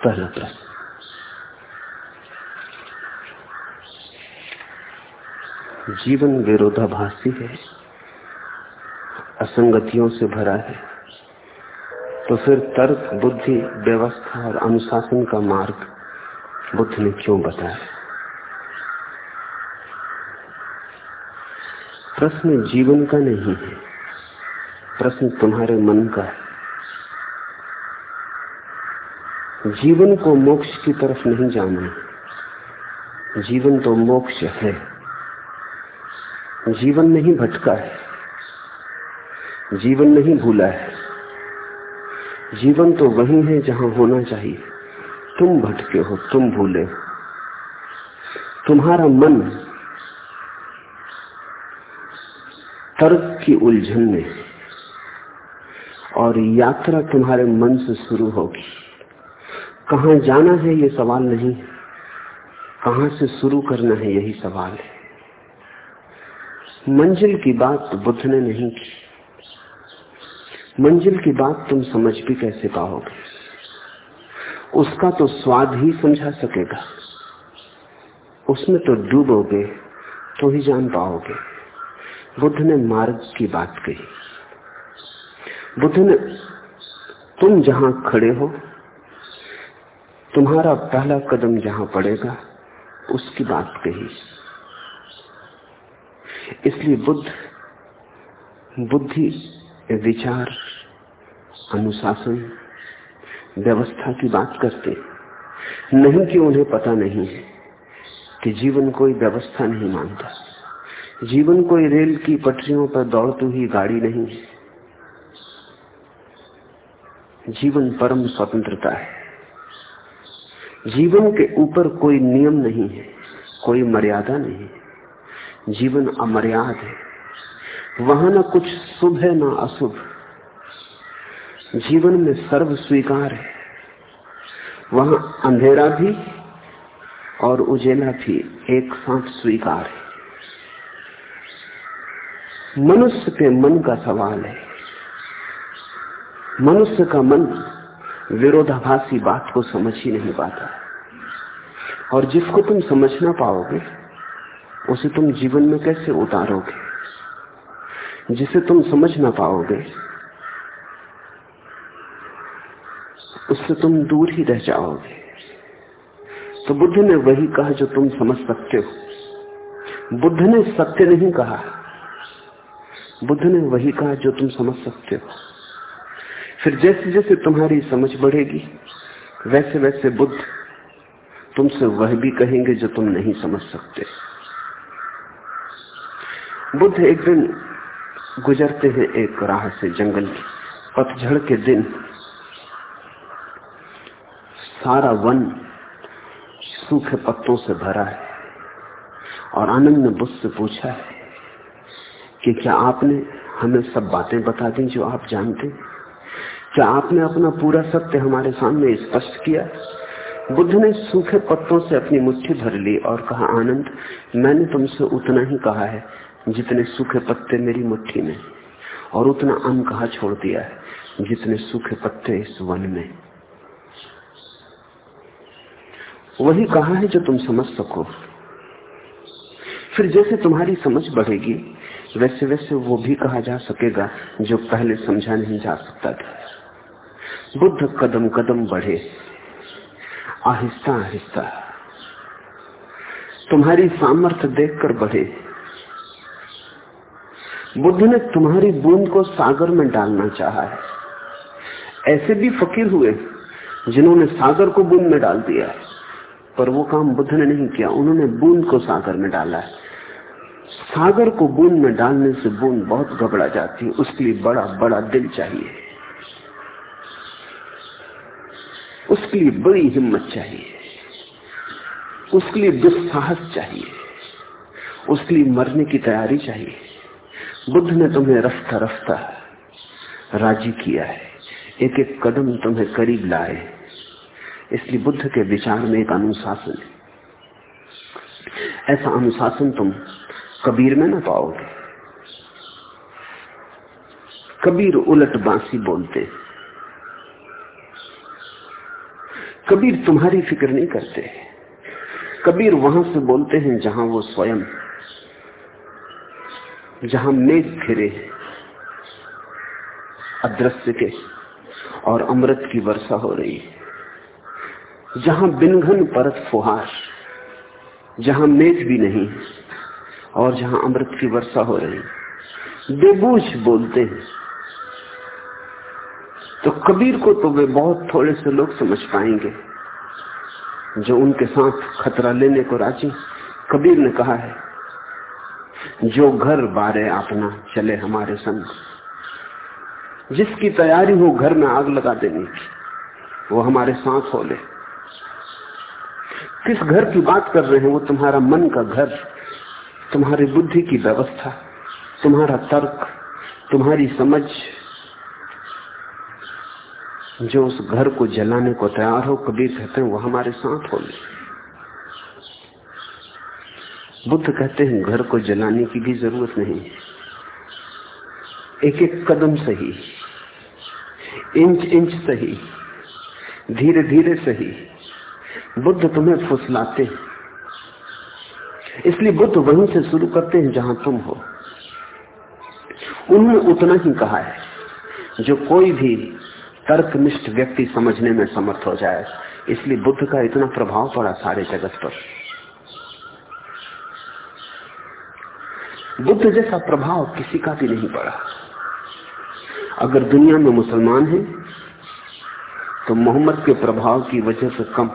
पहला प्रश्न जीवन विरोधाभासी है, असंगतियों से भरा है तो फिर तर्क, बुद्धि, व्यवस्था और अनुशासन का मार्ग बुद्ध ने क्यों बताया? प्रश्न जीवन का नहीं है, प्रश्न तुम्हारे मन का है। जीवन को मोक्ष की तरफ़ नहीं जाना। जीवन तो मोक्ष है। जीवन नहीं भटका है। जीवन नहीं भूला है। जीवन तो वही है जहाँ होना चाहिए। तुम भटके हो, तुम भूले हो। तुम्हारा मन तर्क की उलझन में और यात्रा तुम्हारे मन से शुरू होगी। कहा जाना है ये सवाल नहीं कहा से शुरू करना है यही सवाल है। मंजिल की बात बुद्ध ने नहीं की। मंजिल की बात तुम समझ भी कैसे पाओगे? उसका तो स्वाद ही समझा सकेगा। उसमें तो डूबोगे तो ही जान पाओगे। बुद्ध ने मार्ग की बात कही। बुद्ध ने, तुम जहाँ खड़े हो तुम्हारा पहला कदम जहाँ पड़ेगा, उसकी बात कही। इसलिए बुद्ध, बुद्धि, विचार, अनुशासन, व्यवस्था की बात करते। नहीं कि उन्हें पता नहीं है कि जीवन कोई व्यवस्था नहीं मानता। जीवन कोई रेल की पटरियों पर दौड़ती हुई गाड़ी नहीं है। जीवन परम स्वतंत्रता है। जीवन के ऊपर कोई नियम नहीं है, कोई मर्यादा नहीं है। जीवन अमर्याद है। वहाँ ना कुछ शुभ है, ना अशुभ। जीवन में सर्व स्वीकार है। वहाँ अंधेरा भी और उजेला भी एक साथ स्वीकार है। मनुष्य के मन का सवाल है। मनुष्य का मन विरोधाभासी बात को समझ ही नहीं पाता। और जिसको तुम समझ ना पाओगे, उसे तुम जीवन में कैसे उतारोगे? जिसे तुम समझ ना पाओगे, उससे तुम दूर ही रह जाओगे। तो बुद्ध ने वही कहा जो तुम समझ सकते हो। बुद्ध ने सत्य नहीं कहा। बुद्ध ने वही कहा जो तुम समझ सकते हो। फिर जैसे जैसे तुम्हारी समझ बढ़ेगी, वैसे वैसे बुद्ध तुमसे वह भी कहेंगे जो तुम नहीं समझ सकते। बुद्ध एक दिन गुजरते हैं एक राह से जंगल की पतझड़ के दिन। सारा वन सूखे पत्तों से भरा है और आनंद ने बुद्ध से पूछा है कि क्या आपने हमें सब बातें बता दी जो आप जानते क्या आपने अपना पूरा सत्य हमारे सामने स्पष्ट किया। बुद्ध ने सूखे पत्तों से अपनी मुट्ठी भर ली और कहा, आनंद, मैंने तुमसे उतना ही कहा है जितने सूखे पत्ते मेरी मुट्ठी में और उतना अन्न कहा छोड़ दिया है जितने सूखे पत्ते इस वन में। वही कहा है जो तुम समझ सको। फिर जैसे तुम्हारी समझ बढ़ेगी वैसे वैसे वो भी कहा जा सकेगा जो पहले समझा नहीं जा सकता था। बुद्ध कदम कदम बढ़े। आहिस्ता आहिस्ता। तुम्हारी सामर्थ्य देखकर बढ़े। बुद्ध ने तुम्हारी बूंद को सागर में डालना चाहा है। ऐसे भी फकीर हुए, जिन्होंने सागर को बूंद में डाल दिया पर वो काम बुद्ध ने नहीं किया, उन्होंने बूंद को सागर में डाला है। सागर को बूंद में डालने से बूंद बहुत घबरा जाती है, उसके लिए बड़ा बड़ा दिल चाहिए। उसके लिए बड़ी हिम्मत चाहिए। उसके लिए दुस्साहस चाहिए। उसके लिए मरने की तैयारी चाहिए। बुद्ध ने तुम्हें रफ्ता रफ्ता राज़ी किया है। एक एक कदम तुम्हें करीब लाए। इसलिए बुद्ध के विचार में एक अनुशासन है। ऐसा अनुशासन तुम कबीर में ना पाओगे। कबीर उलट बांसी बोलते कबीर तुम्हारी फ़िक्र नहीं करते। कबीर वहाँ से बोलते हैं जहाँ वो स्वयं जहाँ मेघ घिरे अदृश्य के और अमृत की वर्षा हो रही है। जहाँ बिनघन परत फुहार, जहाँ मेघ भी नहीं और जहाँ अमृत की वर्षा हो रही बेबूझ बोलते हैं तो कबीर को तो वे बहुत थोड़े से लोग समझ पाएँगे, जो उनके साथ खतरा लेने को राज़ी कबीर ने कहा है, जो घर बारे अपना चले हमारे संग। जिसकी तैयारी हो घर में आग लगा देने की वो हमारे साथ हो ले। किस घर की बात कर रहे हैं, वो तुम्हारा मन का घर, तुम्हारी बुद्धि की व्यवस्था, तुम्हारा तर्क, तुम्हारी समझ जो उस घर को जलाने को तैयार हो, कबीर कहते हैं वो हमारे साथ हो बुद्ध कहते हैं, घर को जलाने की भी ज़रूरत नहीं एक एक कदम सही इंच इंच सही धीरे धीरे सही। बुद्ध तुम्हें फुसलाते इसलिए बुद्ध वहीं से शुरू करते हैं, जहाँ तुम हो। उन्होंने उतना ही कहा है, जो कोई भी तर्कनिष्ठ व्यक्ति समझने में समर्थ हो जाए। इसलिए बुद्ध का इतना प्रभाव पड़ा सारे जगत पर। बुद्ध जैसा प्रभाव किसी का भी नहीं पड़ा। अगर दुनिया में मुसलमान हैं तो मोहम्मद के प्रभाव की वजह से कम,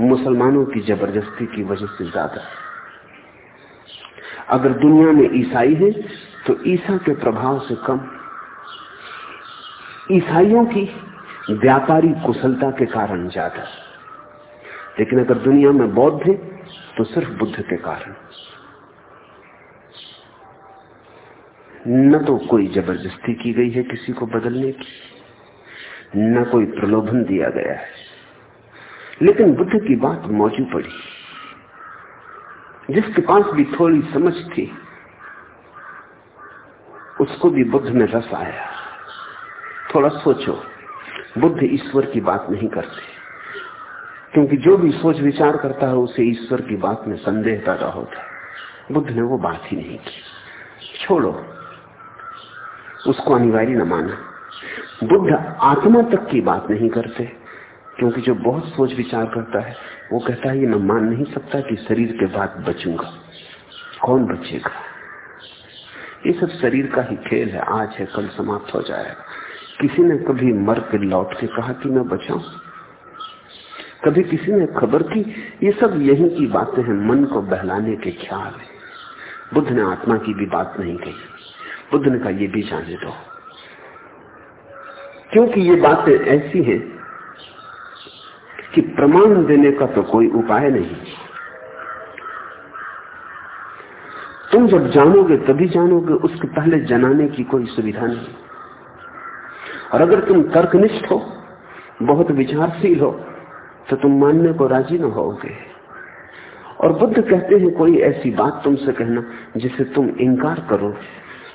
मुसलमानों की ज़बरदस्ती की वजह से ज़्यादा। अगर दुनिया में ईसाई है तो ईसा के प्रभाव से कम ईसाइयों की व्यापारी कुशलता के कारण ज़्यादा। लेकिन अगर दुनिया में बौद्ध है तो सिर्फ़ बुद्ध के कारण। न तो कोई ज़बरदस्ती की गई है किसी को बदलने की, न कोई प्रलोभन दिया गया है। लेकिन बुद्ध की बात मौजूद पड़ी, जिसके पास भी थोड़ी समझ थी, उसको भी बुद्ध में रस आया। थोड़ा सोचो। बुद्ध ईश्वर की बात नहीं करते। क्योंकि जो भी सोच विचार करता है, उसे ईश्वर की बात में संदेह पैदा होता है। बुद्ध ने वो बात ही नहीं की। छोड़ो। उसको अनिवार्य न माना। बुद्ध आत्मा तक की बात नहीं करते, क्योंकि जो बहुत सोच विचार करता है, वो कहता है, ये मैं मान नहीं सकता कि शरीर के बाद बचूँगा। कौन बचेगा? ये सब शरीर का ही खेल है। आज है, कल समाप्त हो जाएगा। किसी ने कभी मर के लौट के कहा कि मैं बचाऊं? कभी किसी ने खबर की? ये सब यही की बातें हैं, मन को बहलाने के ख्याल है। बुद्ध ने आत्मा की भी बात नहीं कही। बुद्ध ने कहा, ये भी जाने दो। क्योंकि ये बातें ऐसी हैं कि प्रमाण देने का तो कोई उपाय नहीं। तुम जब जानोगे, तभी जानोगे, उसके पहले जनाने की कोई सुविधा नहीं। और अगर तुम तर्कनिष्ठ हो, बहुत विचारशील हो तो तुम मानने को राज़ी न होगे और बुद्ध कहते हैं, कोई ऐसी बात तुमसे कहना जिसे तुम इंकार करो,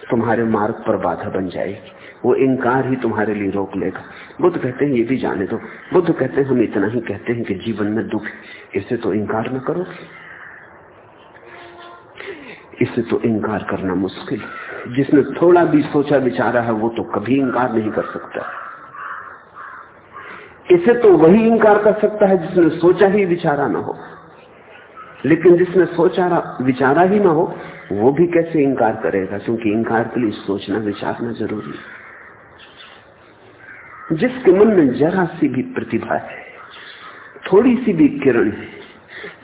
तुम्हारे मार्ग पर बाधा बन जाएगी। वो इंकार ही तुम्हारे लिए रोक लेगा। बुद्ध कहते हैं, ये भी जाने दो। बुद्ध कहते हैं, हम इतना ही कहते हैं कि जीवन में दुख, इसे तो इंकार न करोगे इसे तो इंकार करना मुश्किल है। जिसने थोड़ा भी सोचा विचारा है, वो तो कभी इंकार नहीं कर सकता। इसे तो वही इंकार कर सकता है जिसने सोचा ही विचारा ना हो। लेकिन जिसने सोचा विचारा ही ना हो, वो भी कैसे इंकार करेगा? क्योंकि इंकार के लिए सोचना, विचारना ज़रूरी है। जिसके मन में जरा सी भी प्रतिभा है, थोड़ी सी भी किरण है,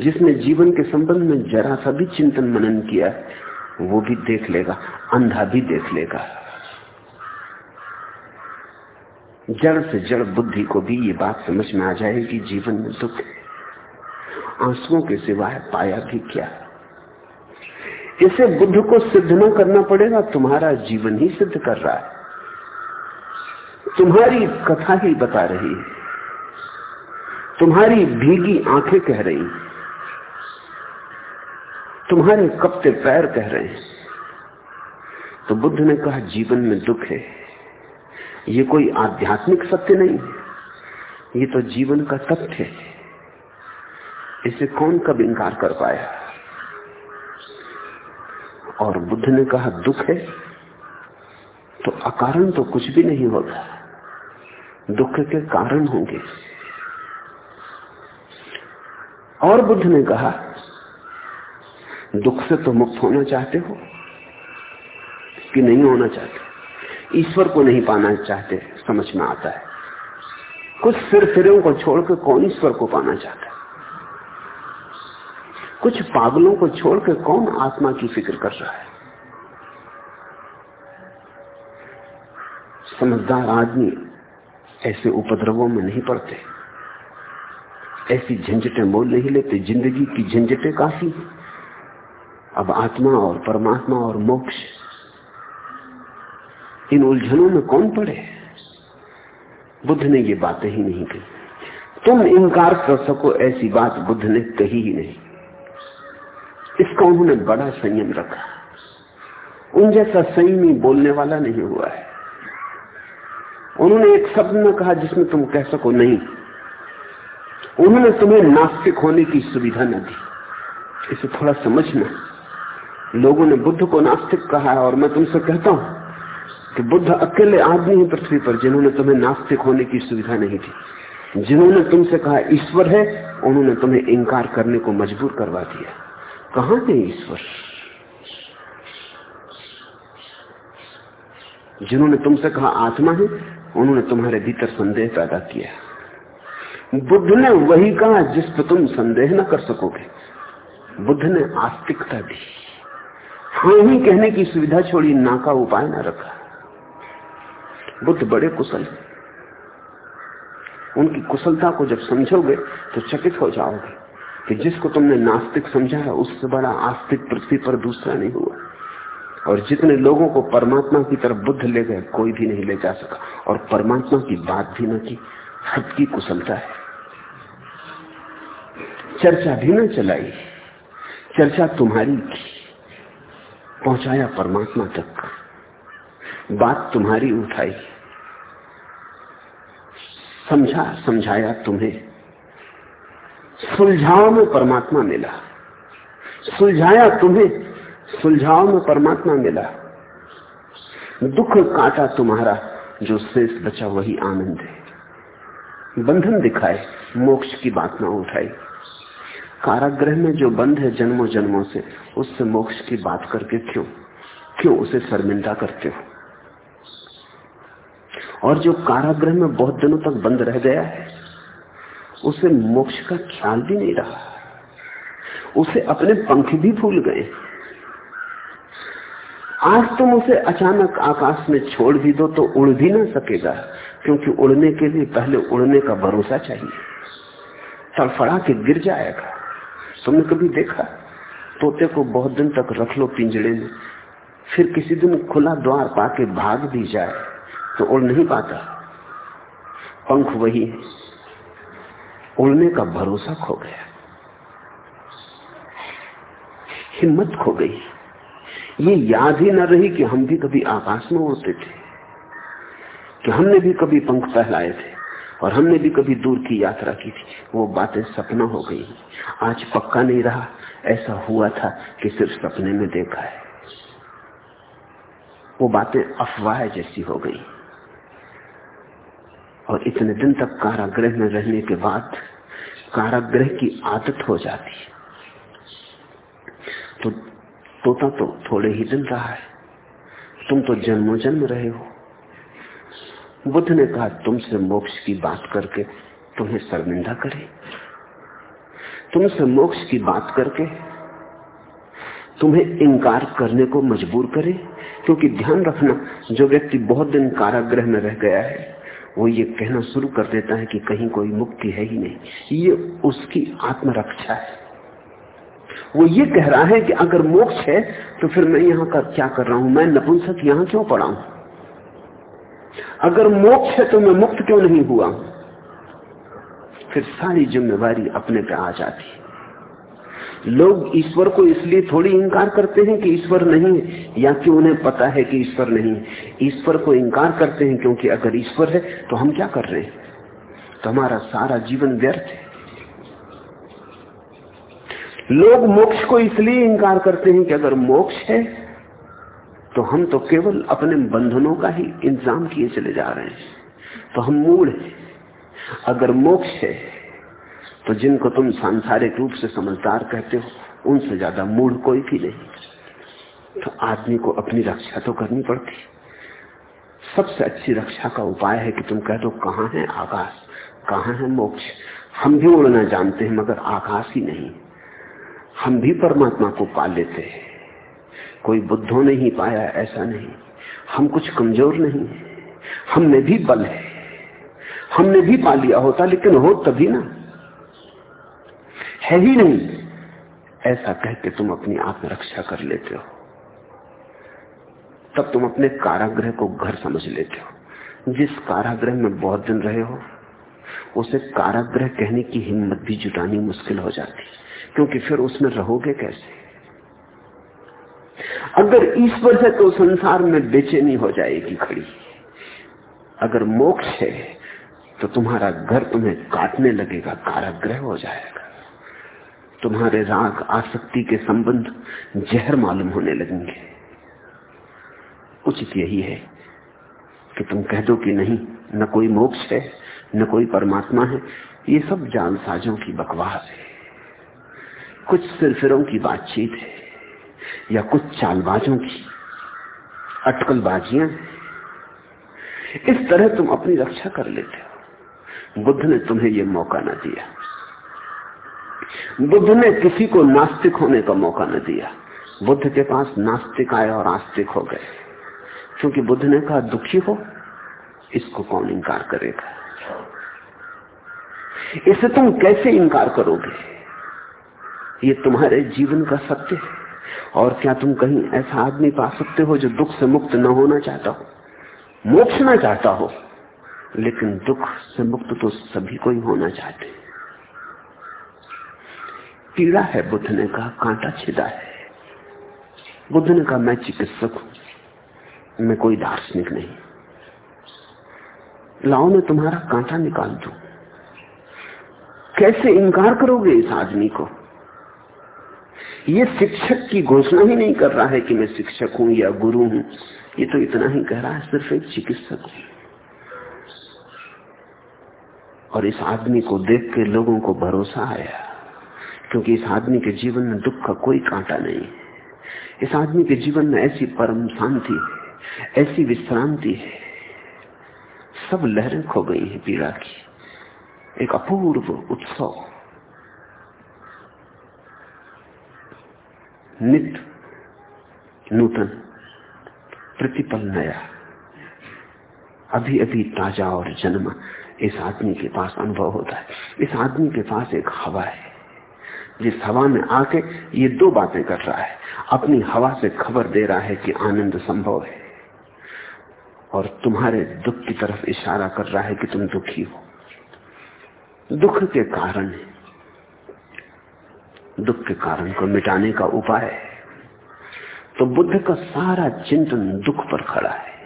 जिसने जीवन के संबंध में जरा सा भी चिंतन मनन किया वो भी देख लेगा, अंधा भी देख लेगा। जड़ से जड़ बुद्धि को भी ये बात समझ में आ जाएगी, जीवन में दुख आंसुओं के सिवाय पाया भी क्या? इसे बुद्ध को सिद्ध न करना पड़ेगा, तुम्हारा जीवन ही सिद्ध कर रहा है। तुम्हारी कथा ही बता रही है। तुम्हारी भीगी आँखें कह रही तुम्हारे कपते पैर कह रहे हैं। तो बुद्ध ने कहा, जीवन में दुख है। ये कोई आध्यात्मिक सत्य नहीं ये तो जीवन का तथ्य है। इसे कौन कब इंकार कर पाया? और बुद्ध ने कहा, दुख है तो अकारण तो कुछ भी नहीं होता दुख के कारण होंगे। और बुद्ध ने कहा दुख से तो मुक्त होना चाहते हो? कि नहीं होना चाहते? ईश्वर को नहीं पाना चाहते, समझ में आता है। कुछ सिर फिरों को छोड़कर कौन ईश्वर को पाना चाहता है? कुछ पागलों को छोड़कर कौन आत्मा की फ़िक्र कर रहा है? समझदार आदमी ऐसे उपद्रवों में नहीं पड़ते। ऐसी झंझटें मोल नहीं लेते। ज़िंदगी की झंझटें काफ़ी अब आत्मा और परमात्मा और मोक्ष, इन उलझनों में कौन पड़े? बुद्ध ने ये बातें ही नहीं कही। तुम इनकार कर सको, ऐसी बात बुद्ध ने कही ही नहीं। इसका उन्होंने बड़ा संयम रखा। उन जैसा संयमी बोलने वाला नहीं हुआ है। उन्होंने एक शब्द में कहा जिसमें तुम कह सको, नहीं। उन्होंने तुम्हें नास्तिक होने की सुविधा न दी। इसे थोड़ा समझना। लोगों ने बुद्ध को नास्तिक कहा है और मैं तुमसे कहता हूँ कि बुद्ध अकेले आदमी ही पृथ्वी पर, जिन्होंने तुम्हें नास्तिक होने की सुविधा नहीं दी। जिन्होंने तुमसे कहा ईश्वर है, उन्होंने तुम्हें इंकार करने को मजबूर करवा दिया। कहाँ है ईश्वर? जिन्होंने तुमसे कहा आत्मा है, उन्होंने तुम्हारे भीतर संदेह पैदा किया। बुद्ध ने वही कहा जिस पर तुम संदेह न कर सकोगे। बुद्ध ने आस्तिकता दी। हाँ ही कहने की सुविधा छोड़ी, ना का उपाय न रखा। बुद्ध बड़े कुशल उनकी कुशलता को जब समझोगे तो चकित हो जाओगे कि जिसको तुमने नास्तिक समझा है, उससे बड़ा आस्तिक पृथ्वी पर दूसरा नहीं हुआ। और जितने लोगों को परमात्मा की तरफ़ बुद्ध ले गए, कोई भी नहीं ले जा सका। और परमात्मा की बात भी न की हद की कुशलता है। चर्चा भी न चलाई, चर्चा तुम्हारी की। पहुँचाया परमात्मा तक। बात तुम्हारी उठाई। समझा, समझाया तुम्हें। सुलझाओ में परमात्मा मिला। सुलझाया तुम्हें सुलझाओ में परमात्मा मिला। दुख काटा तुम्हारा, जो शेष बचा वही आनंद है। बंधन दिखाए, मोक्ष की बात ना उठाई। कारागृह में जो बंद है जन्मों जन्मों से, उससे मोक्ष की बात करके क्यों? क्यों उसे शर्मिंदा करते हो? और जो कारागृह में बहुत दिनों तक बंद रह गया है, उसे मोक्ष का ख्याल भी नहीं रहा। उसे अपने पंख भी भूल गए। आज तुम उसे अचानक आकाश में छोड़ भी दो तो उड़ भी ना सकेगा, क्योंकि उड़ने के लिए पहले उड़ने का भरोसा चाहिए। तड़फड़ा के गिर जाएगा। तुमने कभी देखा? तोते को बहुत दिन तक रख लो पिंजड़े में। फिर किसी दिन खुला द्वार पाके भाग भी जाए तो उड़ नहीं पाता। पंख वही उड़ने का भरोसा खो गया। हिम्मत खो गई। ये याद ही न रही कि हम भी कभी आकाश में उड़ते थे, कि हमने भी कभी पंख फहलाए थे। और हमने भी कभी दूर की यात्रा की थी। वो बातें सपना हो गई आज पक्का नहीं रहा। ऐसा हुआ था कि सिर्फ़ सपने में देखा है। वो बातें अफवाह जैसी हो गई। और इतने दिन तक कारागृह में रहने के बाद कारागृह की आदत हो जाती। है तो तोता तो थोड़े ही दिन रहा है। तुम तो जन्मों जन्म रहे हो। बुद्ध ने कहा, तुमसे मोक्ष की बात करके तुम्हें शर्मिंदा करे? तुमसे मोक्ष की बात करके तुम्हें इनकार करने को मजबूर करे? क्योंकि ध्यान रखना, जो व्यक्ति बहुत दिन कारागृह में रह गया है, वो ये कहना शुरू कर देता है कि कहीं कोई मुक्ति है ही नहीं। ये उसकी आत्मरक्षा है। वो ये कह रहा है कि अगर मोक्ष है तो फिर मैं यहाँ का क्या कर रहा हूँ? मैं नपुंसक यहाँ क्यों पड़ा हूँ? अगर मोक्ष है तो मैं मुक्त क्यों नहीं हुआ? फिर सारी जिम्मेवारी अपने पे आ जाती। लोग ईश्वर को इसलिए थोड़ी इंकार करते हैं कि ईश्वर नहीं है, या कि उन्हें पता है कि ईश्वर नहीं है। ईश्वर को इंकार करते हैं क्योंकि अगर ईश्वर है तो हम क्या कर रहे हैं? तो हमारा सारा जीवन व्यर्थ है। लोग मोक्ष को इसलिए इंकार करते हैं कि अगर मोक्ष है तो हम तो केवल अपने बंधनों का ही इंतज़ाम किए चले जा रहे हैं। तो हम मूड हैं। अगर मोक्ष है तो जिनको तुम सांसारिक रूप से समझदार कहते हो, उनसे ज़्यादा मूड कोई भी नहीं। तो आदमी को अपनी रक्षा तो करनी पड़ती। सबसे अच्छी रक्षा का उपाय है कि तुम कह दो, कहाँ है आकाश? कहाँ है मोक्ष? हम भी उड़ना जानते हैं, मगर आकाश ही नहीं। हम भी परमात्मा को पा लेते हैं। कोई बुद्धों ने ही पाया, ऐसा नहीं। हम कुछ कमज़ोर नहीं है। हमने भी बल है। हमने भी पा लिया होता, लेकिन हो तभी ना। है ही नहीं। ऐसा कह के तुम अपनी आत्मरक्षा कर लेते हो। तब तुम अपने कारागृह को घर समझ लेते हो। जिस कारागृह में बहुत दिन रहे हो, उसे कारागृह कहने की हिम्मत भी जुटानी मुश्किल हो जाती। क्योंकि फिर उसमें रहोगे कैसे? अगर ईश्वर है तो संसार में बेचैनी हो जाएगी खड़ी। अगर मोक्ष है तो तुम्हारा घर तुम्हें काटने लगेगा काराग्रह हो जाएगा। तुम्हारे राग, आसक्ति के संबंध जहर मालूम होने लगेंगे। उचित यही है कि तुम कह दो कि नहीं, न कोई मोक्ष है, न कोई परमात्मा है। ये सब जालसाजों की बकवास है। कुछ सिरफिरों की बातचीत है। या कुछ चालबाजों की अटकलबाजियाँ। इस तरह तुम अपनी रक्षा कर लेते हो। बुद्ध ने तुम्हें यह मौका न दिया। बुद्ध ने किसी को नास्तिक होने का मौका न दिया। बुद्ध के पास नास्तिक आए और आस्तिक हो गए। क्योंकि बुद्ध ने कहा, दुखी हो, इसको कौन इंकार करेगा? इसे तुम कैसे इंकार करोगे? ये तुम्हारे जीवन का सत्य है। और क्या तुम कहीं ऐसा आदमी पा सकते हो जो दुख से मुक्त न होना चाहता हो? मोक्ष ना चाहता हो, लेकिन दुख से मुक्त तो सभी को ही होना चाहते। पीड़ा है बुद्ध ने कहा, कांटा छिदा है। बुद्ध ने कहा, मैं चिकित्सक हूँ, मैं कोई दार्शनिक नहीं। लाओ, मैं तुम्हारा कांटा निकाल दू। कैसे इनकार करोगे इस आदमी को? ये शिक्षक की घोषणा ही नहीं कर रहा है कि मैं शिक्षक हूँ या गुरु हूँ। ये तो इतना ही कह रहा है, सिर्फ़ एक चिकित्सक हूँ। और इस आदमी को देख के लोगों को भरोसा आया, क्योंकि इस आदमी के जीवन में दुख का कोई कांटा नहीं है। इस आदमी के जीवन में ऐसी परम शांति है, ऐसी विश्रांति है। सब लहरें खो गई हैं पीड़ा की। एक अपूर्व उत्सव। नित नूतन प्रतिपल नया। अभी अभी ताज़ा और जन्म इस आदमी के पास अनुभव होता है। इस आदमी के पास एक हवा है। जिस हवा में आके ये दो बातें कर रहा है। अपनी हवा से खबर दे रहा है कि आनंद संभव है। और तुम्हारे दुख की तरफ़ इशारा कर रहा है कि तुम दुखी हो। दुख के कारण है। दुख के कारण को मिटाने का उपाय है। तो बुद्ध का सारा चिंतन दुख पर खड़ा है।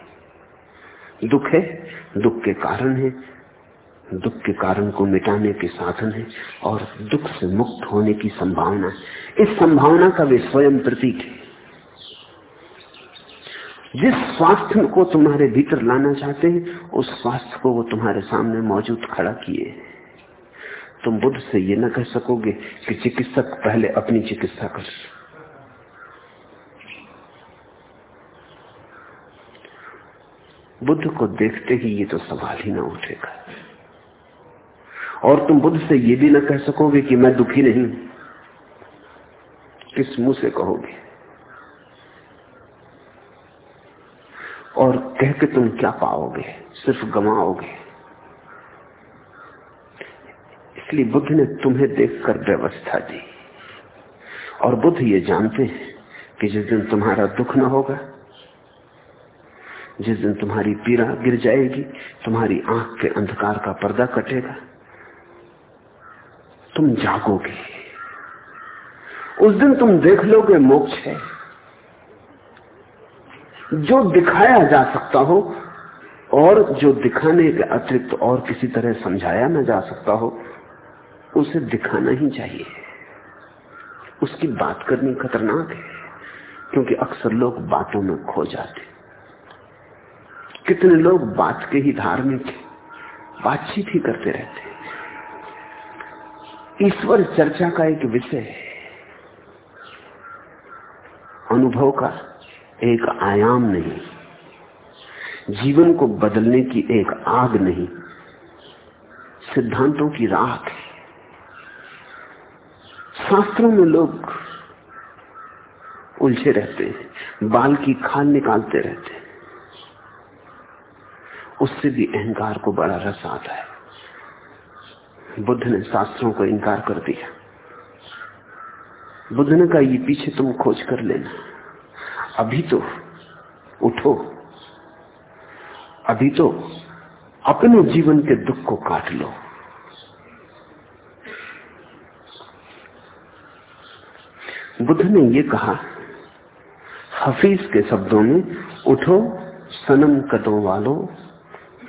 दुख है, दुख के कारण है, दुख के कारण को मिटाने के साधन है और दुख से मुक्त होने की संभावना है। इस संभावना का वे स्वयं प्रतीक है। जिस स्वास्थ्य को तुम्हारे भीतर लाना चाहते हैं, उस स्वास्थ्य को वो तुम्हारे सामने मौजूद खड़ा किए है। तुम बुद्ध से ये ना कह सकोगे कि चिकित्सक पहले अपनी चिकित्सा कर। बुद्ध को देखते ही ये तो सवाल ही ना उठेगा। और तुम बुद्ध से ये भी ना कह सकोगे कि मैं दुखी नहीं किस मुँह से कहोगे? और कह के तुम क्या पाओगे? सिर्फ़ गमाओगे इसलिए बुद्ध ने तुम्हें देखकर व्यवस्था दी। और बुद्ध ये जानते हैं कि जिस दिन तुम्हारा दुख न होगा, जिस दिन तुम्हारी पीड़ा गिर जाएगी, तुम्हारी आँख के अंधकार का पर्दा कटेगा, तुम जागोगे। उस दिन तुम देख लोगे मोक्ष है। जो दिखाया जा सकता हो और जो दिखाने के अतिरिक्त और किसी तरह समझाया न जा सकता हो उसे दिखाना ही चाहिए। उसकी बात करनी खतरनाक है, क्योंकि अक्सर लोग बातों में खो जाते। कितने लोग बात के ही धार्मिक बातचीत ही करते रहते ईश्वर चर्चा का एक विषय है। अनुभव का एक आयाम नहीं। जीवन को बदलने की एक आग नहीं। सिद्धांतों की राख है। शास्त्रों में लोग उलझे रहते हैं, बाल की खाल निकालते रहते हैं। उससे भी अहंकार को बड़ा रस आता है। बुद्ध ने शास्त्रों को इनकार कर दिया। बुद्ध ने कहा, ये पीछे तुम खोज कर लेना। अभी तो उठो। अभी तो अपने जीवन के दुख को काट लो। बुद्ध ने यह कहा, हफीज के शब्दों में, उठो, सनम कदों वालों,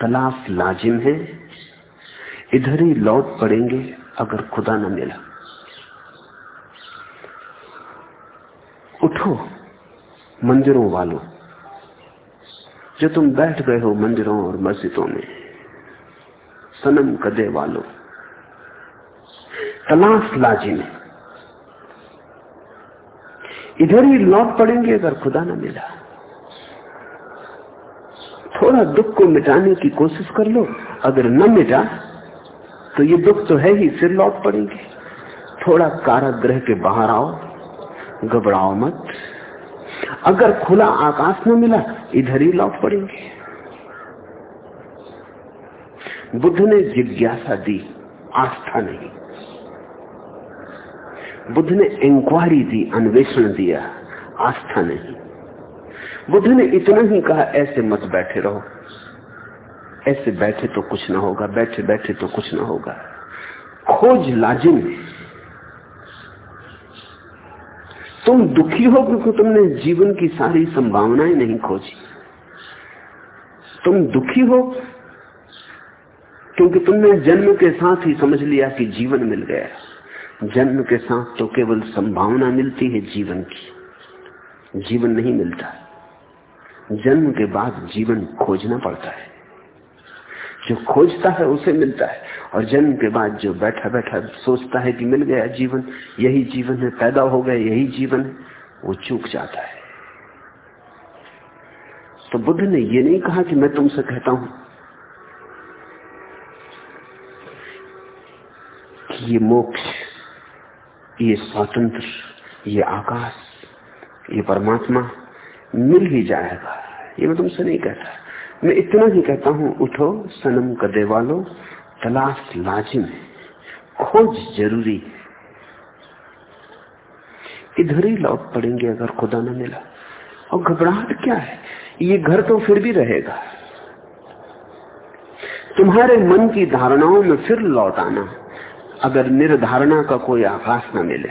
तलाश लाजिम है, इधर ही लौट पड़ेंगे अगर खुदा न मिला। उठो, मंदिरों वालों, जो तुम बैठ गए हो मंदिरों और मस्जिदों में, सनम कदे वालों, तलाश लाजिम है। इधर ही लौट पड़ेंगे अगर खुदा न मिला। थोड़ा दुख को मिटाने की कोशिश कर लो। अगर न मिटा तो ये दुख तो है ही, फिर लौट पड़ेंगे। थोड़ा कारागृह के बाहर आओ, घबराओ मत। अगर खुला आकाश न मिला, इधर ही लौट पड़ेंगे। बुद्ध ने जिज्ञासा दी, आस्था नहीं। बुद्ध ने इंक्वायरी दी, अन्वेषण दिया, आस्था नहीं। बुद्ध ने इतना ही कहा, ऐसे मत बैठे रहो। ऐसे बैठे तो कुछ ना होगा, बैठे बैठे तो कुछ ना होगा। खोज लाजिम तुम दुखी हो क्योंकि तुमने जीवन की सारी संभावनाएँ नहीं खोजी। तुम दुखी हो क्योंकि तुमने जन्म के साथ ही समझ लिया कि जीवन मिल गया। जन्म के साथ तो केवल संभावना मिलती है जीवन की। जीवन नहीं मिलता जन्म के बाद जीवन खोजना पड़ता है। जो खोजता है उसे मिलता है। और जन्म के बाद जो बैठा बैठा सोचता है कि मिल गया जीवन, यही जीवन है, पैदा हो गया, यही जीवन है, वो चूक जाता है। तो बुद्ध ने ये नहीं कहा कि मैं तुमसे कहता हूँ कि ये मोक्ष ये स्वातंत्र, ये आकाश, ये परमात्मा मिल ही जाएगा। ये मैं तुमसे नहीं कहता। मैं इतना ही कहता हूँ, उठो, सनम कदे वालो, तलाश लाजिम खोज ज़रूरी इधर ही लौट पड़ेंगे अगर खुदा न मिला। और घबराहट क्या है? ये घर तो फिर भी रहेगा। तुम्हारे मन की धारणाओं में फिर लौट आना। अगर निर्धारणा का कोई आकाश न मिले।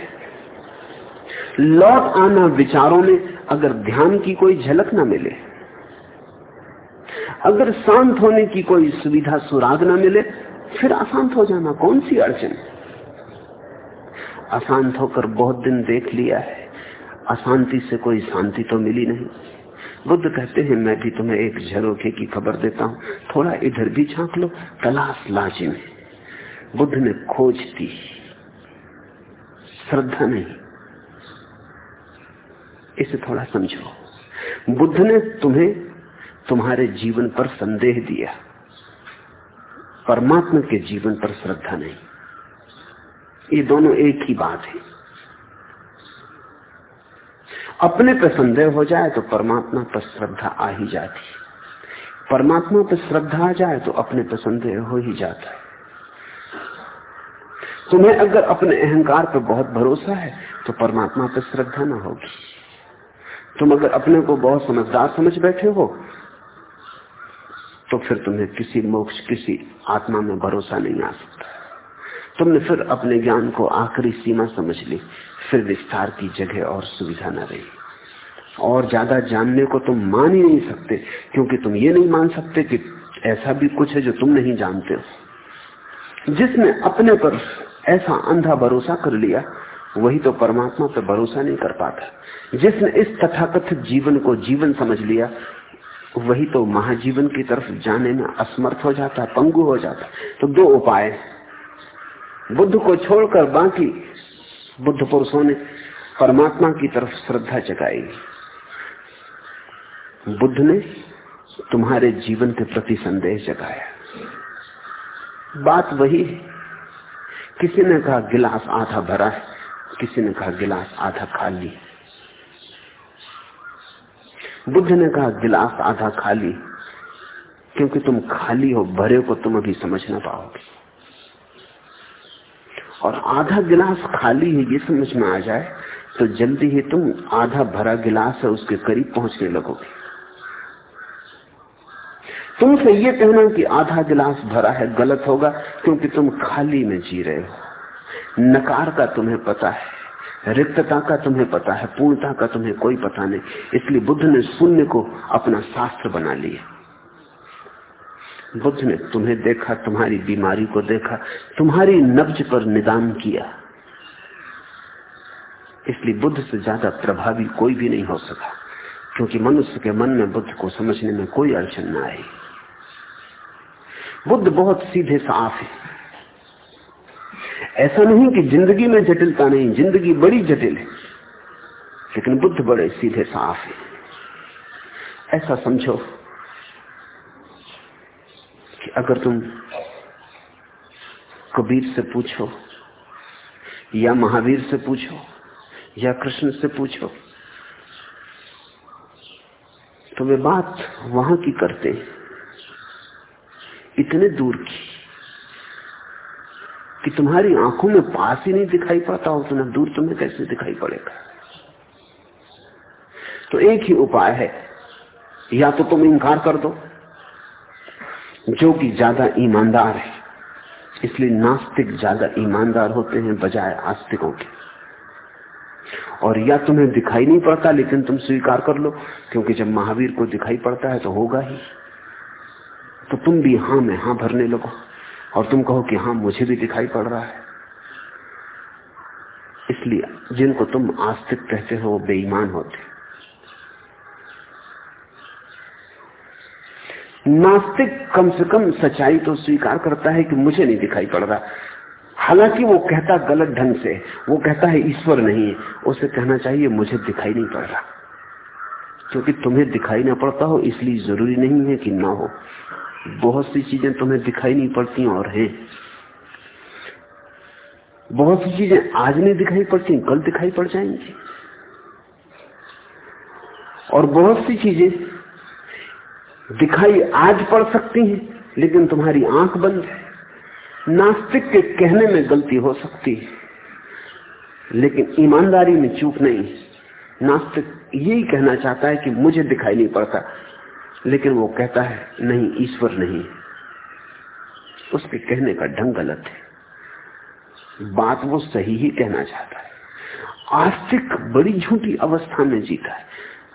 लौट आना विचारों में अगर ध्यान की कोई झलक ना मिले, अगर शांत होने की कोई सुविधा सुराग ना मिले, फिर अशांत हो जाना कौन सी अड़चन? अशांत होकर बहुत दिन देख लिया है, अशांति से कोई शांति तो मिली नहीं। बुद्ध कहते हैं, मैं भी तुम्हें एक झरोखे की खबर देता हूँ, थोड़ा इधर भी झाँक लो, तलाश लाजिम है। बुद्ध ने खोज दी श्रद्धा नहीं। इसे थोड़ा समझो। बुद्ध ने तुम्हें तुम्हारे जीवन पर संदेह दिया। परमात्मा के जीवन पर श्रद्धा नहीं। ये दोनों एक ही बात है। अपने पर संदेह हो जाए तो परमात्मा पर श्रद्धा आ ही जाती। परमात्मा पर श्रद्धा आ जाए तो अपने पर संदेह हो ही जाता है। तुम्हें अगर अपने अहंकार पर बहुत भरोसा है तो परमात्मा पर श्रद्धा ना होगी। तुम अगर अपने को बहुत समझदार समझ बैठे हो तो फिर तुम्हें किसी मोक्ष, किसी आत्मा में भरोसा नहीं आ सकता। तुमने फिर अपने ज्ञान को आखिरी सीमा समझ ली, फिर विस्तार की जगह और सुविधा न रही। और ज़्यादा जानने को तुम मान ही नहीं सकते, क्योंकि तुम ये नहीं मान सकते कि ऐसा भी कुछ है जो तुम नहीं जानते हो। जिसने अपने पर ऐसा अंधा भरोसा कर लिया, वही तो परमात्मा पर भरोसा नहीं कर पाता। जिसने इस तथाकथित जीवन को जीवन समझ लिया, वही तो महाजीवन की तरफ़ जाने में असमर्थ हो जाता, पंगु हो जाता। तो दो उपाय बुद्ध को छोड़कर बाकी बुद्ध पुरुषों ने परमात्मा की तरफ़ श्रद्धा जगाई। बुद्ध ने तुम्हारे जीवन के प्रति संदेह जगाया। बात वही है किसी ने कहा, गिलास आधा भरा है। किसी ने कहा, गिलास आधा खाली। बुद्ध ने कहा, गिलास आधा खाली। क्योंकि तुम खाली हो, भरे को तुम अभी समझ ना पाओगे। और आधा गिलास खाली है ये समझ में आ जाए तो जल्दी ही तुम आधा भरा गिलास है उसके करीब पहुँचने लगोगे। तुमसे ये कहना कि आधा गिलास भरा है, गलत होगा, क्योंकि तुम खाली में जी रहे हो। नकार का तुम्हें पता है, रिक्तता का तुम्हें पता है, पूर्णता का तुम्हें कोई पता नहीं। इसलिए बुद्ध ने शून्य को अपना शास्त्र बना लिया। बुद्ध ने तुम्हें देखा, तुम्हारी बीमारी को देखा, तुम्हारी नब्ज पर निदान किया। इसलिए बुद्ध से ज़्यादा प्रभावी कोई भी नहीं हो सका, क्योंकि मनुष्य के मन में बुद्ध को समझने में कोई अड़चन न आई। बुद्ध बहुत सीधे साफ़ है। ऐसा नहीं कि ज़िंदगी में जटिलता नहीं, ज़िंदगी बड़ी जटिल है, लेकिन बुद्ध बड़े सीधे साफ़ है। ऐसा समझो कि अगर तुम कबीर से पूछो, या महावीर से पूछो, या कृष्ण से पूछो तो वे बात वहाँ की करते इतने दूर की कि तुम्हारी आँखों में पास ही नहीं दिखाई पड़ता हो तो दूर तुम्हें कैसे दिखाई पड़ेगा? तो एक ही उपाय है, या तो तुम इंकार कर दो, जो कि ज़्यादा ईमानदार है। इसलिए नास्तिक ज़्यादा ईमानदार होते हैं बजाय आस्तिकों के। और या तुम्हें दिखाई नहीं पड़ता, लेकिन तुम स्वीकार कर लो, क्योंकि जब महावीर को दिखाई पड़ता है तो होगा ही। तो तुम भी हाँ में हाँ भरने लगो और तुम कहो कि हाँ मुझे भी दिखाई पड़ रहा है। इसलिए जिनको तुम आस्तिक कहते हो, वो बेईमान होते नास्तिक कम से कम सच्चाई तो स्वीकार करता है कि मुझे नहीं दिखाई पड़ रहा। हालाँकि वो कहता गलत ढंग से, वो कहता है ईश्वर नहीं है उसे कहना चाहिए, मुझे दिखाई नहीं पड़ रहा। क्योंकि तुम्हें दिखाई ना पड़ता हो, इसलिए ज़रूरी नहीं है कि ना हो। बहुत सी चीज़ें तुम्हें दिखाई नहीं पड़ती और हैं। बहुत सी चीज़ें आज नहीं दिखाई पड़ती, कल दिखाई पड़ जाएँगी। और बहुत सी चीज़ें दिखाई आज पड़ सकती हैं, लेकिन तुम्हारी आँख बंद है। नास्तिक के कहने में गलती हो सकती है, लेकिन ईमानदारी में चूक नहीं। नास्तिक यही कहना चाहता है कि मुझे दिखाई नहीं पड़ता। लेकिन वो कहता है, नहीं, ईश्वर नहीं उसके कहने का ढंग गलत है। बात वो सही ही कहना चाहता है। आस्तिक बड़ी झूठी अवस्था में जीता है।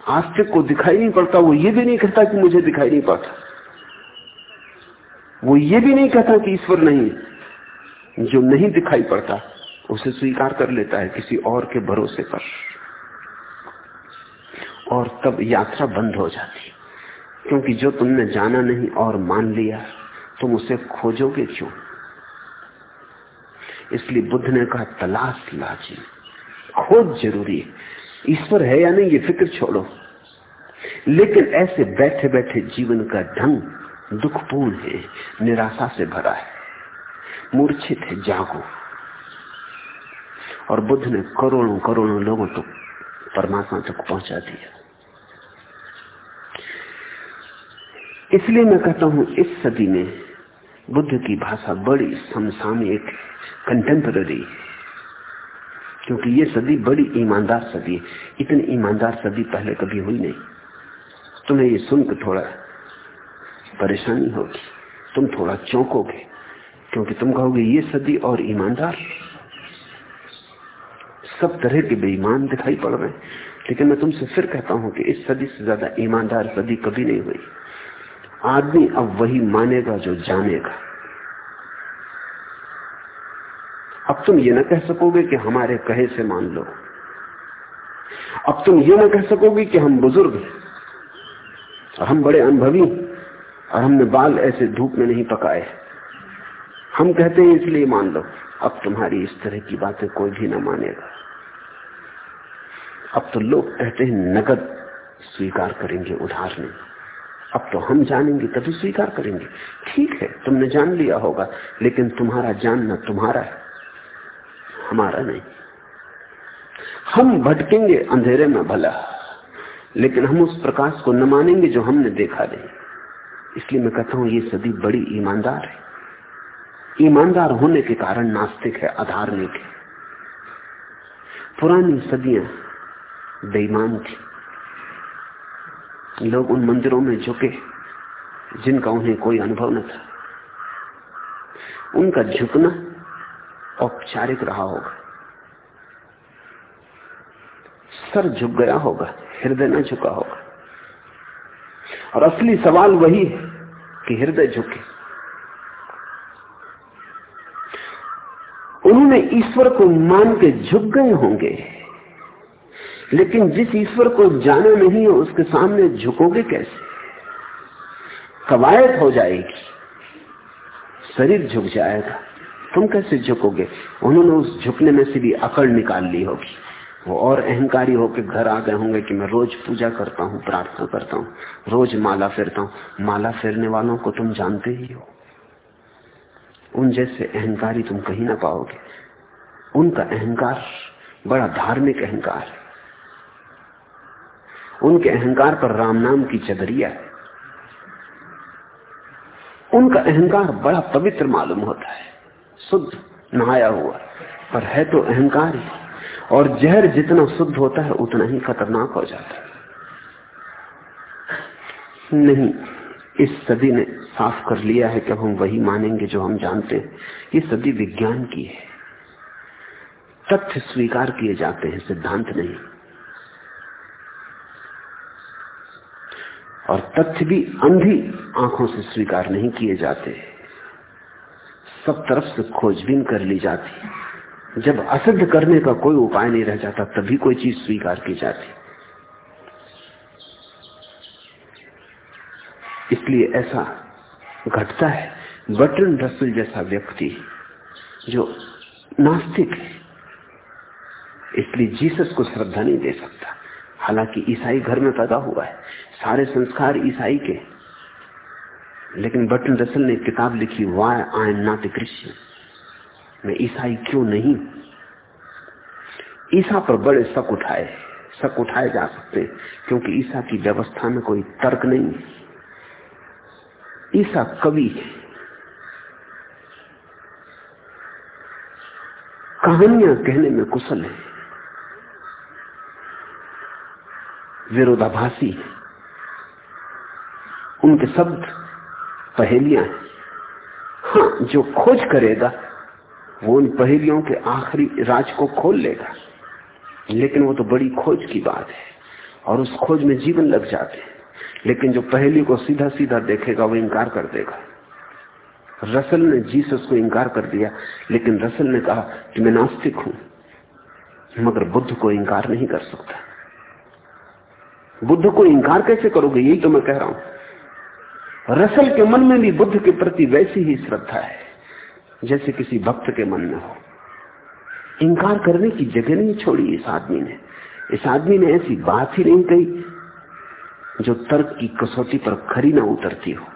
आस्तिक को दिखाई नहीं पड़ता, वो ये भी नहीं कहता कि मुझे दिखाई नहीं पड़ता। वो ये भी नहीं कहता कि ईश्वर नहीं जो नहीं दिखाई पड़ता, उसे स्वीकार कर लेता है किसी और के भरोसे पर। और तब यात्रा बंद हो जाती क्योंकि जो तुमने जाना नहीं और मान लिया, तुम उसे खोजोगे क्यों? इसलिए बुद्ध ने कहा, तलाश लाजी। खोज ज़रूरी है। ईश्वर है या नहीं, ये फ़िक्र छोड़ो। लेकिन ऐसे बैठे बैठे जीवन का ढंग दुखपूर्ण है, निराशा से भरा है। मूर्छित है, जागो। और बुद्ध ने करोड़ों करोड़ों लोगों तक तो परमात्मा तक तो पहुँचा दिया। इसलिए मैं कहता हूँ, इस सदी में बुद्ध की भाषा बड़ी समसामयिक कंटेम्पररी क्योंकि ये सदी बड़ी ईमानदार सदी है। इतनी ईमानदार सदी पहले कभी हुई नहीं। तुम्हें ये सुनकर थोड़ा परेशानी होगी। तुम थोड़ा चौंकोगे। क्योंकि तुम कहोगे, ये सदी और ईमानदार। सब तरह के बेईमान दिखाई पड़ रहे हैं। लेकिन मैं तुमसे फिर कहता हूँ कि इस सदी से ज़्यादा ईमानदार सदी कभी नहीं हुई। आदमी अब वही मानेगा जो जानेगा। अब तुम ये ना कह सकोगे कि हमारे कहे से मान लो। अब तुम ये ना कह सकोगे कि हम बुज़ुर्ग हैं, और हम बड़े अनुभवी और हमने बाल ऐसे धूप में नहीं पकाए। हम कहते हैं, इसलिए मान लो, अब तुम्हारी इस तरह की बातें कोई भी ना मानेगा। अब तो लोग कहते हैं, नगद स्वीकार करेंगे, उधार नहीं। अब तो हम जानेंगे, तभी स्वीकार करेंगे। ठीक है, तुमने जान लिया होगा, लेकिन तुम्हारा जानना तुम्हारा है, हमारा नहीं। हम भटकेंगे अंधेरे में भला, लेकिन हम उस प्रकाश को न मानेंगे जो हमने देखा नहीं। इसलिए मैं कहता हूँ, ये सदी बड़ी ईमानदार है। ईमानदार होने के कारण नास्तिक है, अधार्मिक है। पुरानी सदियाँ बेईमान थी। लोग उन मंदिरों में झुके, जिनका उन्हें कोई अनुभव न था। उनका झुकना औपचारिक रहा होगा। सर झुक गया होगा, हृदय न झुका होगा। और असली सवाल वही है कि हृदय झुके। उन्होंने ईश्वर को मान के झुक गए होंगे। लेकिन जिस ईश्वर को जाना नहीं है, उसके सामने झुकोगे कैसे? कवायद हो जाएगी। शरीर झुक जाएगा। तुम कैसे झुकोगे? उन्होंने उस झुकने में से भी अकड़ निकाल ली होगी। वो और अहंकारी होकर घर आ गए होंगे कि मैं रोज पूजा करता हूँ, प्रार्थना करता हूँ, रोज माला फेरता हूँ। माला फेरने वालों को तुम जानते ही हो। उन जैसे अहंकारी तुम कहीं ना पाओगे। उनका अहंकार बड़ा धार्मिक अहंकार है। उनके अहंकार पर राम नाम की चदरिया है। उनका अहंकार बड़ा पवित्र मालूम होता है, शुद्ध, नहाया हुआ। पर है तो अहंकार ही। और जहर जितना शुद्ध होता है, उतना ही खतरनाक हो जाता है। नहीं, इस सदी ने साफ़ कर लिया है कि हम वही मानेंगे जो हम जानते हैं। ये सदी विज्ञान की है। तथ्य स्वीकार किए जाते हैं, सिद्धांत नहीं। और तथ्य भी अंधी आँखों से स्वीकार नहीं किए जाते। सब तरफ़ से खोजबीन कर ली जाती। जब असिद्ध करने का कोई उपाय नहीं रह जाता, तभी कोई चीज़ स्वीकार की जाती। इसलिए ऐसा घटता है, बटन रसल जैसा व्यक्ति जो नास्तिक है, इसलिए जीसस को श्रद्धा नहीं दे सकता। हालाँकि ईसाई घर में पैदा हुआ है सारे संस्कार ईसाई के। लेकिन बटन रसल ने किताब लिखी why I am not a Christian मैं ईसाई क्यों नहीं? ईसा पर बड़े शक उठाए शक उठाए जा सकते, क्योंकि ईसा की व्यवस्था में कोई तर्क नहीं। ईसा कवि है। कहानियाँ कहने में कुशल है। विरोधाभासी है। उनके शब्द, पहेलियाँ हैं जो खोज करेगा, वो उन पहेलियों के आखिरी राज को खोल लेगा। लेकिन वो तो बड़ी खोज की बात है और उस खोज में जीवन लग जाते हैं। लेकिन जो पहली को सीधा सीधा देखेगा, वो इंकार कर देगा। रसल ने जीसस को इंकार कर दिया, लेकिन रसल ने कहा कि मैं नास्तिक हूँ, मगर बुद्ध को इंकार नहीं कर सकता। बुद्ध को इंकार कैसे करोगे? यही तो मैं कह रहा हूँ। रसल के मन में भी बुद्ध के प्रति वैसी ही श्रद्धा है, जैसे किसी भक्त के मन में हो। इंकार करने की जगह नहीं छोड़ी इस आदमी ने। इस आदमी ने ऐसी बात ही नहीं कही जो तर्क की कसौटी पर खरी ना उतरती हो।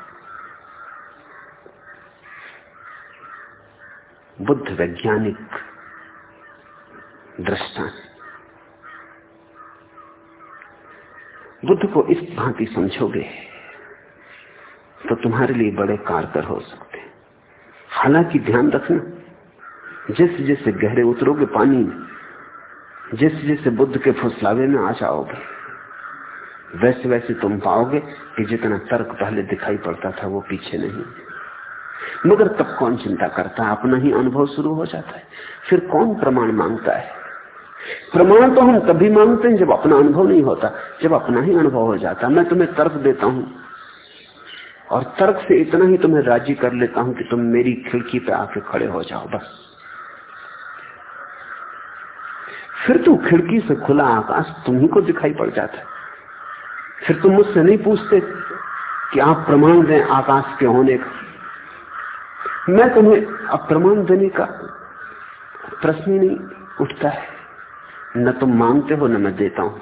बुद्ध वैज्ञानिक दृष्टा बुद्ध को इस भांति समझोगे तो तुम्हारे लिए बड़े कारगर हो सकते हालाँकि ध्यान रखना, जैसे जैसे गहरे उतरोगे पानी में, जैसे जैसे बुद्ध के फुसलावे में आ जाओगे, वैसे वैसे तुम पाओगे कि जितना तर्क पहले दिखाई पड़ता था वो पीछे नहीं मगर तब कौन चिंता करता? है अपना ही अनुभव शुरू हो जाता है। फिर कौन प्रमाण माँगता है? प्रमाण तो हम तभी मांगते हैं जब अपना अनुभव नहीं होता, जब अपना ही अनुभव हो जाता। मैं तुम्हें तर्क देता हूँ और तर्क से इतना ही तुम्हें राज़ी कर लेता हूँ कि तुम मेरी खिड़की पे आके खड़े हो जाओ, बस। फिर तू खिड़की से खुला आकाश तुम्ही को दिखाई पड़ जाता है। फिर तुम मुझसे नहीं पूछते कि आप प्रमाण दें आकाश के होने का। मैं तुम्हें अब प्रमाण देने का प्रश्न ही नहीं उठता है। न तुम मांगते हो, न मैं देता हूँ।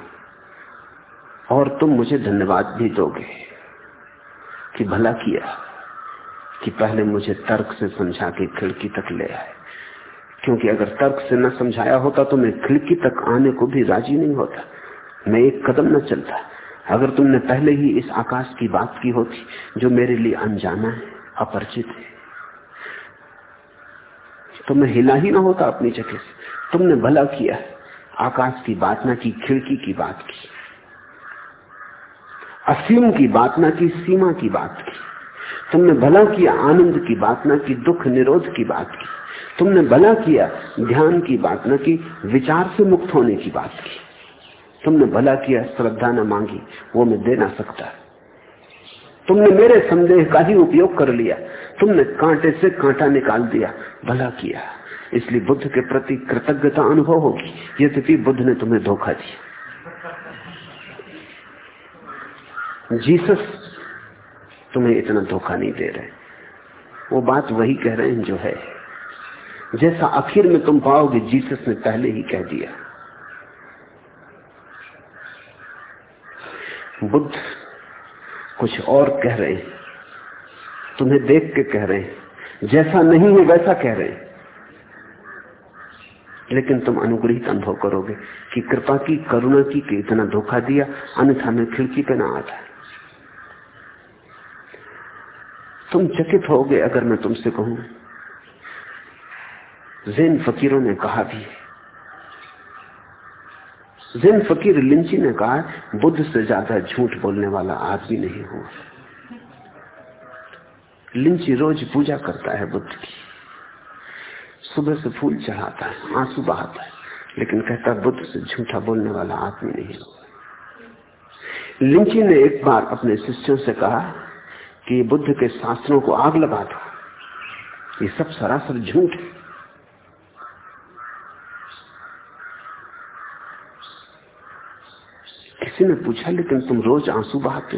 और तुम मुझे धन्यवाद भी दोगे। कि भला किया कि पहले मुझे तर्क से समझा के खिड़की तक ले आए। क्योंकि अगर तर्क से न समझाया होता तो मैं खिड़की तक आने को भी राज़ी नहीं होता। मैं एक कदम न चलता। अगर तुमने पहले ही इस आकाश की बात की होती, जो मेरे लिए अनजाना है, अपरिचित है तो मैं हिला ही ना होता अपनी जगह से। तुमने भला किया, आकाश की बात ना की, खिड़की की बात की। असीम की बात ना की, सीमा की बात की। तुमने भला किया, आनंद की बात ना की, दुख निरोध की बात की। तुमने भला किया, ध्यान की बात ना की, विचार से मुक्त होने की बात की। तुमने भला किया, श्रद्धा न मांगी, वो मैं दे ना सकता। तुमने मेरे संदेह का ही उपयोग कर लिया। तुमने कांटे से कांटा निकाल दिया, भला किया। इसलिए बुद्ध के प्रति कृतज्ञता अनुभव होगी। यद्यपि बुद्ध ने तुम्हें धोखा दिया। जीसस, तुम्हें इतना धोखा नहीं दे रहे। वो बात वही कह रहे हैं जो है। जैसा आखिर में तुम पाओगे, जीसस ने पहले ही कह दिया। बुद्ध कुछ और कह रहे हैं। तुम्हें देख के कह रहे हैं। जैसा नहीं है, वैसा कह रहे हैं। लेकिन तुम अनुग्रहित अनुभव करोगे कि कृपा की, करुणा की, कि इतना धोखा दिया, अन्यथा मैं खिड़की पे ना आता तुम चकित होगे अगर मैं तुमसे कहूँ। जैन फकीरों ने कहा भी, जैन फकीर लिंची ने कहा, बुद्ध से ज़्यादा झूठ बोलने वाला आदमी नहीं हुआ। लिंची रोज पूजा करता है बुद्ध की। सुबह से फूल चढ़ाता है, आँसू बहाता है, लेकिन कहता बुद्ध से झूठा बोलने वाला आदमी नहीं हुआ। लिंची ने एक बार अपने शिष्यों से कहा कि बुद्ध के शास्त्रों को आग लगा दो। ये सब सरासर झूठ है। किसी ने पूछा, लेकिन तुम रोज आँसू बहाते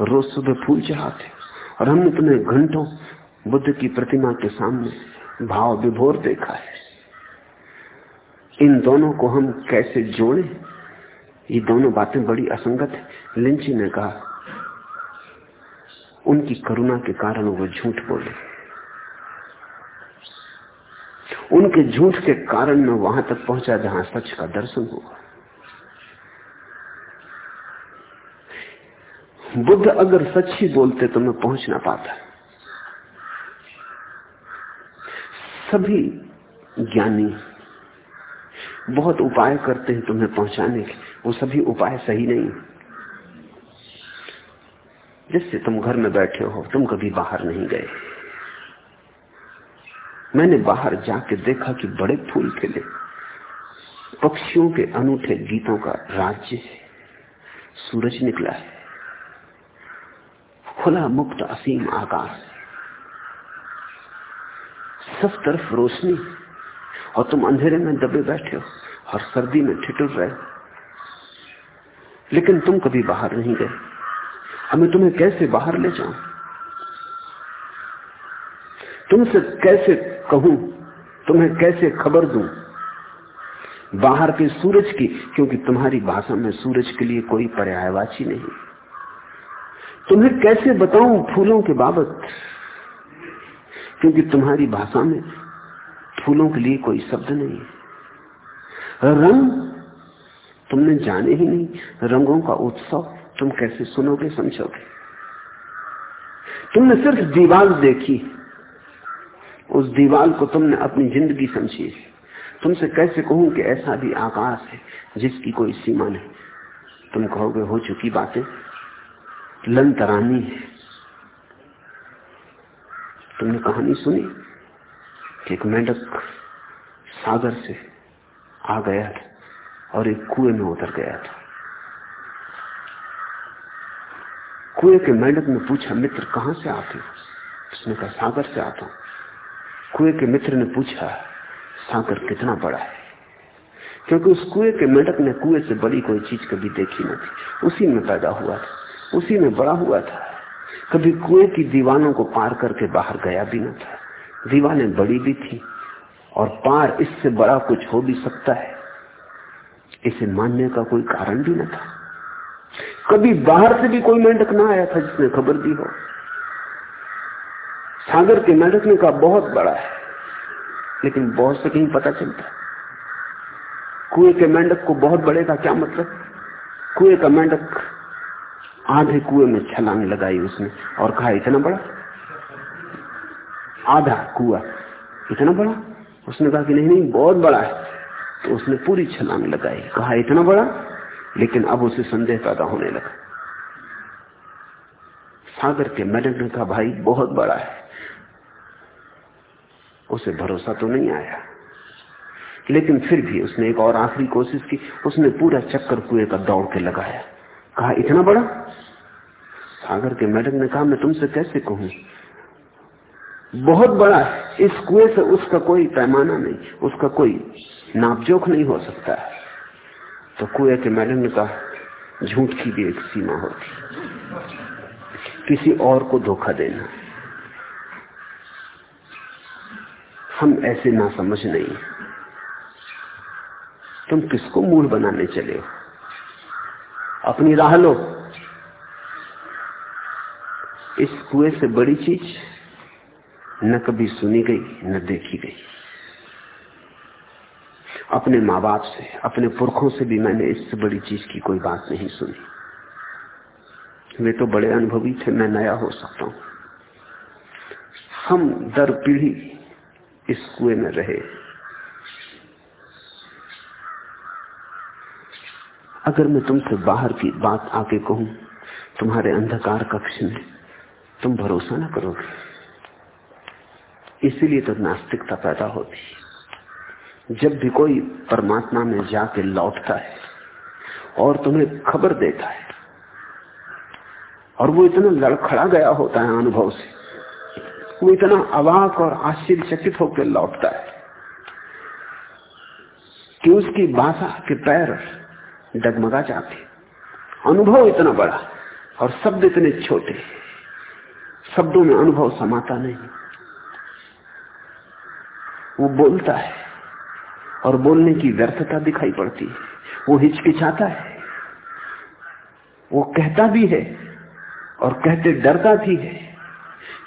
रोज सुबह फूल चढ़ाते और हमने तुम्हें घंटों बुद्ध की प्रतिमा के सामने भाव विभोर देखा है। इन दोनों को हम कैसे जोड़े? ये दोनों बातें बड़ी असंगत है। लिंची ने कहा उनकी करुणा के कारण वो झूठ बोले। उनके झूठ के कारण मैं वहाँ तक पहुँचा जहाँ सच का दर्शन हुआ। बुद्ध अगर सच ही बोलते तो मैं पहुँच ना पाता। सभी ज्ञानी बहुत उपाय करते हैं तुम्हें पहुँचाने के वो सभी उपाय सही नहीं जिससे तुम घर में बैठे हो, तुम कभी बाहर नहीं गए। मैंने बाहर जाके देखा कि बड़े फूल खिले। पक्षियों के अनूठे गीतों का राज्य है। सूरज निकला है। खुला मुक्त असीम आकाश सब तरफ़ रोशनी और तुम अंधेरे में दबे बैठे हो और सर्दी में ठिठुर रहे लेकिन तुम कभी बाहर नहीं गए। अब मैं तुम्हें कैसे बाहर ले जाऊँ? तुमसे कैसे कहूँ? तुम्हें कैसे खबर दूँ? बाहर के सूरज की, क्योंकि तुम्हारी भाषा में सूरज के लिए कोई पर्यायवाची नहीं। तुम्हें कैसे बताऊँ फूलों के बाबत? क्योंकि तुम्हारी भाषा में फूलों के लिए कोई शब्द नहीं रंग तुमने जाने ही नहीं। रंगों का उत्सव तुम कैसे सुनोगे, समझोगे? तुमने सिर्फ़ दीवार देखी, उस दीवार को तुमने अपनी ज़िंदगी समझी है। तुमसे कैसे कहूँ कि ऐसा भी आकाश है, जिसकी कोई सीमा नहीं। तुम कहोगे, हो चुकी बातें, लंतरानी है। तुमने कहानी सुनी? कि एक मेंढक सागर से आ गया था और एक कुएँ में उतर गया था। कुएँ के मेंढक ने पूछा, मित्र, कहाँ से आते हो? उसने कहा, सागर से आता हूँ। कुएँ के मित्र ने पूछा, सागर कितना बड़ा है? क्योंकि उस कुएँ के मेंढक ने कुएँ से बड़ी कोई चीज़ कभी देखी न थी। उसी में पैदा हुआ था। उसी में बड़ा हुआ था। कभी कुएँ की दीवानों को पार करके बाहर गया भी न था। दीवानें बड़ी भी थी और पार इससे बड़ा कुछ हो भी सकता है। इसे मानने का कोई कारण भी न था। कभी बाहर से भी कोई मेंढक ना आया था जिसने खबर दी हो। सागर के मेंढक ने कहा बहुत बड़ा है, लेकिन बहुत से कहीं पता चलता कुएँ के मेंढक को बहुत बड़े का क्या मतलब? कुएँ का मेंढक आधे कुएँ में छलांग लगाई उसने और कहा, इतना बड़ा? आधा कुआ। इतना बड़ा? उसने कहा कि, नहीं नहीं, बहुत बड़ा है। तो उसने पूरी छलांग लगाई। कहा, इतना बड़ा? लेकिन अब उसे संदेह पैदा होने लगा। सागर के मेंढक ने कहा भाई बहुत बड़ा है। उसे भरोसा तो नहीं आया। लेकिन फिर भी उसने एक और आखिरी कोशिश की। उसने पूरा चक्कर कुएँ का दौड़ के लगाया। कहा, इतना बड़ा? सागर के मेढक ने कहा, मैं तुमसे कैसे कहूँ? बहुत बड़ा है। इस कुएँ से उसका कोई पैमाना नहीं। उसका कोई नापजोख नहीं हो सकता है। तो कुएँ के ने कहा झूठ की भी एक सीमा होती। किसी और को धोखा देना। हम ऐसे ना समझ नहीं। तुम किसको मूल बनाने चले हो? अपनी राह लो। इस कुएँ से बड़ी चीज़ न कभी सुनी गई, न देखी गई। अपने माँ बाप से, अपने पुरखों से भी मैंने इससे बड़ी चीज़ की कोई बात नहीं सुनी। वे तो बड़े अनुभवी थे, मैं नया हो सकता हूँ। हम दर पीढ़ी इस कुएँ में रहे। अगर मैं तुमसे बाहर की बात आके कहूँ, तुम्हारे अंधकार कक्ष में तुम भरोसा ना करोगे। इसीलिए तो नास्तिकता पैदा होती जब भी कोई परमात्मा में जाके लौटता है और तुम्हें खबर देता है और वो इतना लड़खड़ा गया होता है अनुभव से, वो इतना अवाक और आश्चर्यचकित होकर लौटता है कि उसकी भाषा के पैर डगमगा जाते। अनुभव इतना बड़ा और शब्द इतने छोटे, शब्दों में अनुभव समाता नहीं। वो बोलता है और बोलने की व्यर्थता दिखाई पड़ती है। वो हिचकिचाता है। वो कहता भी है और कहते डरता भी है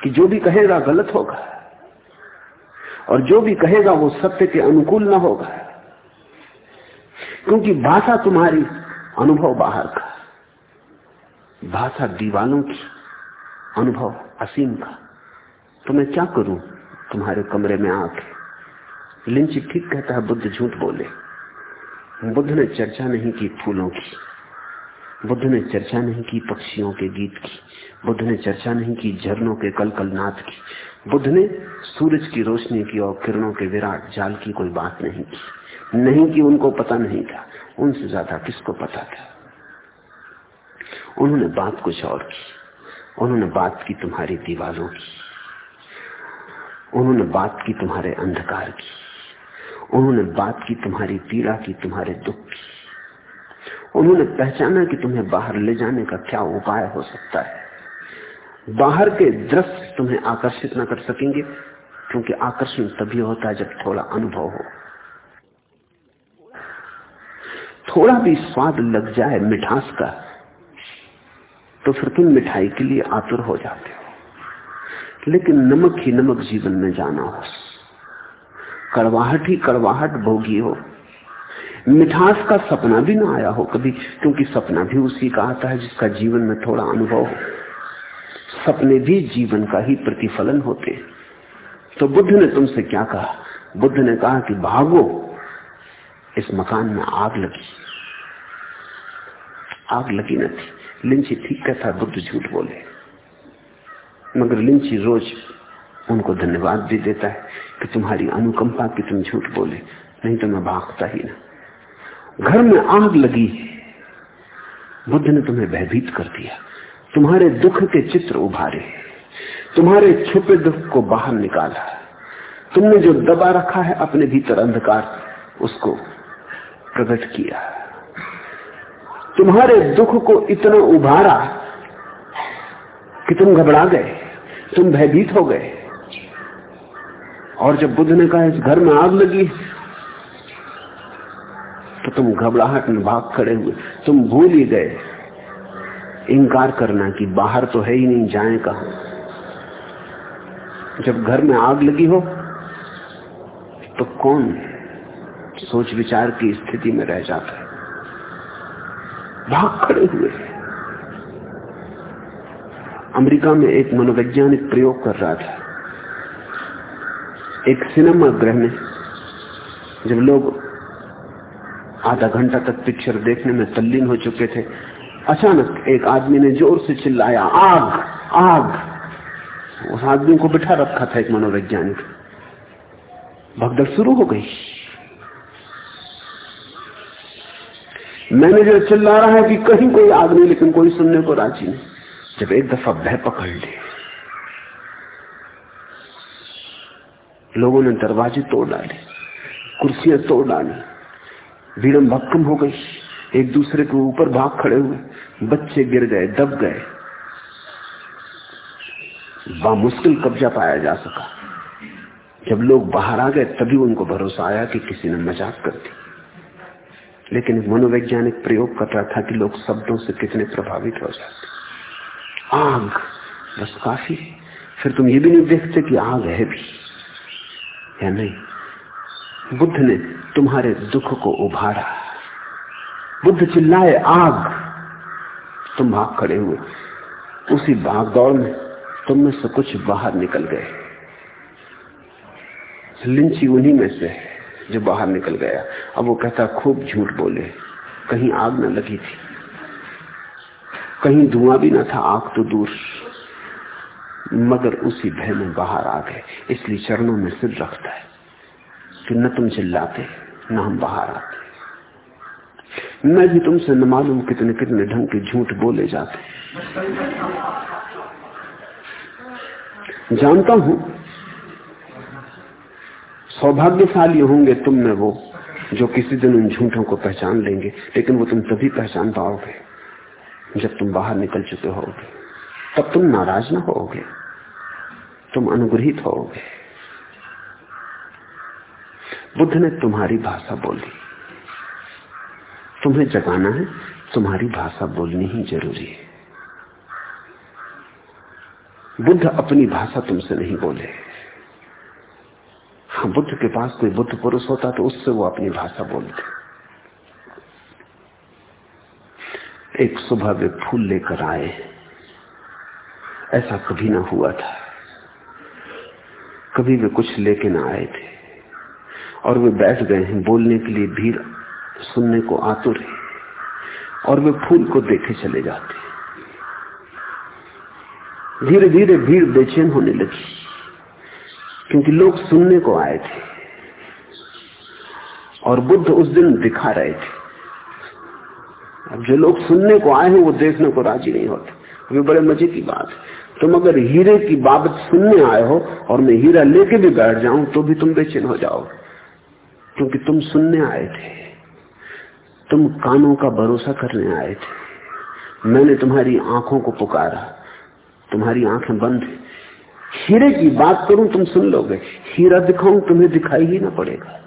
कि जो भी कहेगा गलत होगा और जो भी कहेगा वो सत्य के अनुकूल ना होगा। क्योंकि भाषा तुम्हारी अनुभव बाहर का, भाषा दीवालों की अनुभव असीम का। तो मैं क्या करूँ? तुम्हारे कमरे में आके लिंच ठीक कहता है, बुद्ध झूठ बोले। बुद्ध ने चर्चा नहीं की फूलों की। बुद्ध ने चर्चा नहीं की पक्षियों के गीत की। बुद्ध ने चर्चा नहीं की झरनों के कल कल नाथ की। बुद्ध ने सूरज की रोशनी की और किरणों के विराट जाल की कोई बात नहीं की। नहीं कि उनको पता नहीं था। उनसे ज़्यादा किसको पता था? उन्होंने बात कुछ और की। उन्होंने बात की तुम्हारी दीवारों की। उन्होंने बात की तुम्हारे अंधकार की। उन्होंने बात की, तुम्हारी पीड़ा की, तुम्हारे दुख की। उन्होंने पहचाना कि तुम्हें बाहर ले जाने का क्या उपाय हो सकता है। बाहर के दृश्य तुम्हें आकर्षित न कर सकेंगे, क्योंकि आकर्षण तभी होता है जब थोड़ा अनुभव हो। थोड़ा भी स्वाद लग जाए मिठास का तो फिर तुम मिठाई के लिए आतुर हो जाते हो। लेकिन नमक ही नमक जीवन में जाना हो। कड़वाहट ही कड़वाहट भोगी हो। मिठास का सपना भी ना आया हो कभी, क्योंकि सपना भी उसी का आता है जिसका जीवन में थोड़ा अनुभव हो। सपने भी जीवन का ही प्रतिफलन होते। तो बुद्ध ने तुमसे क्या कहा? बुद्ध ने कहा कि भागो, इस मकान में आग लगी। आग लगी न थी। लिंची ठीक कहता बुद्ध झूठ बोले। मगर लिंची रोज उनको धन्यवाद भी देता है। कि तुम्हारी अनुकंपा की तुम झूठ बोले, नहीं तो मैं भागता ही ना। घर में आग लगी बुद्ध ने तुम्हें भयभीत कर दिया। तुम्हारे दुख के चित्र उभारे। तुम्हारे छुपे दुख को बाहर निकाला। तुमने जो दबा रखा है अपने भीतर अंधकार, उसको प्रकट किया। तुम्हारे दुख को इतना उभारा कि तुम घबरा गए, तुम भयभीत हो गए। और जब बुद्ध ने कहा, इस घर में आग लगी तो तुम घबराहट में भाग खड़े हुए। तुम भूल ही गए। इनकार करना कि बाहर तो है ही नहीं, जाए कहा? जब घर में आग लगी हो तो कौन सोच विचार की स्थिति में रह जाता है? भाग खड़े हुए। अमेरिका में एक मनोवैज्ञानिक प्रयोग कर रहा था। एक सिनेमा गृह में जब लोग आधा घंटा तक पिक्चर देखने में तल्लीन हो चुके थे, अचानक एक आदमी ने ज़ोर से चिल्लाया, आग आग! उस आदमी को बिठा रखा था एक मनोवैज्ञानिक। भगदड़ शुरू हो गई। मैंने जो चिल्ला रहा है कि कहीं कोई आग नहीं लेकिन कोई सुनने को राज़ी नहीं। जब एक दफ़ा भय पकड़ ली लोगों ने दरवाजे तोड़ डाले, कुर्सियाँ तोड़ डाली। भीड़म भक्कम हो गई। एक दूसरे के ऊपर भाग खड़े हुए। बच्चे गिर गए, दब गए। बामुश्किल कब्जा पाया जा सका। जब लोग बाहर आ गए, तभी उनको भरोसा आया कि किसी ने मज़ाक कर दी। लेकिन मनोवैज्ञानिक प्रयोग कर रहा था कि लोग शब्दों से कितने प्रभावित हो जाते। आग बस काफ़ी फिर तुम ये भी नहीं देखते कि आग है भी। या नहीं? बुद्ध ने तुम्हारे दुख को उभारा। बुद्ध चिल्लाए, आग! तुम भाग खड़े हुए। उसी भाग दौड़ में तुम में से कुछ बाहर निकल गए। लिंची उन्हीं में से जो बाहर निकल गया। अब वो कहता, खूब झूठ बोले। कहीं आग न लगी थी। कहीं धुआँ भी ना था। आग तो दूर मगर उसी भय में बाहर आ गए। इसलिए चरणों में सिर रखता है। कि न तुम चिल्लाते न हम बाहर आते मैं भी तुमसे न मालूम कितने कितने ढंग के झूठ बोले जाते जानता हूँ, सौभाग्यशाली होंगे तुम में वो, जो किसी दिन उन झूठों को पहचान लेंगे, लेकिन वो तुम तभी पहचान पाओगे जब तुम बाहर निकल चुके होगे। तब तुम नाराज़ ना होगे। तुम अनुग्रहित होगे। बुद्ध ने तुम्हारी भाषा बोली। तुम्हें जगाना है, तुम्हारी भाषा बोलनी ही ज़रूरी है। बुद्ध अपनी भाषा तुमसे नहीं बोले। हाँ बुद्ध के पास कोई बुद्ध पुरुष होता तो उससे वो अपनी भाषा बोलते। एक सुबह वे फूल लेकर आए ऐसा कभी ना हुआ था। कभी वे कुछ लेके ना आए थे। और वे बैठ गए हैं, बोलने के लिए भीड़, सुनने को आतुर है। और वे फूल को देखे चले जाते धीरे धीरे भीड़ बेचैन होने लगी, क्योंकि लोग सुनने को आए थे। और बुद्ध उस दिन दिखा रहे थे। अब जो लोग सुनने को आए हैं, वो देखने को राज़ी नहीं होते। अभी बड़े मज़े की बात है। तुम अगर हीरे की बाबत सुनने आए हो और मैं हीरा लेके भी बैठ जाऊँ तो भी तुम बेचैन हो जाओ। क्योंकि तुम सुनने आए थे। तुम कानों का भरोसा करने आए थे। मैंने तुम्हारी आँखों को पुकारा। तुम्हारी आँखें बंद हीरे की बात करूँ, तुम सुन लोगे। हीरा दिखाऊँ, तुम्हें दिखाई ही ना पड़ेगा।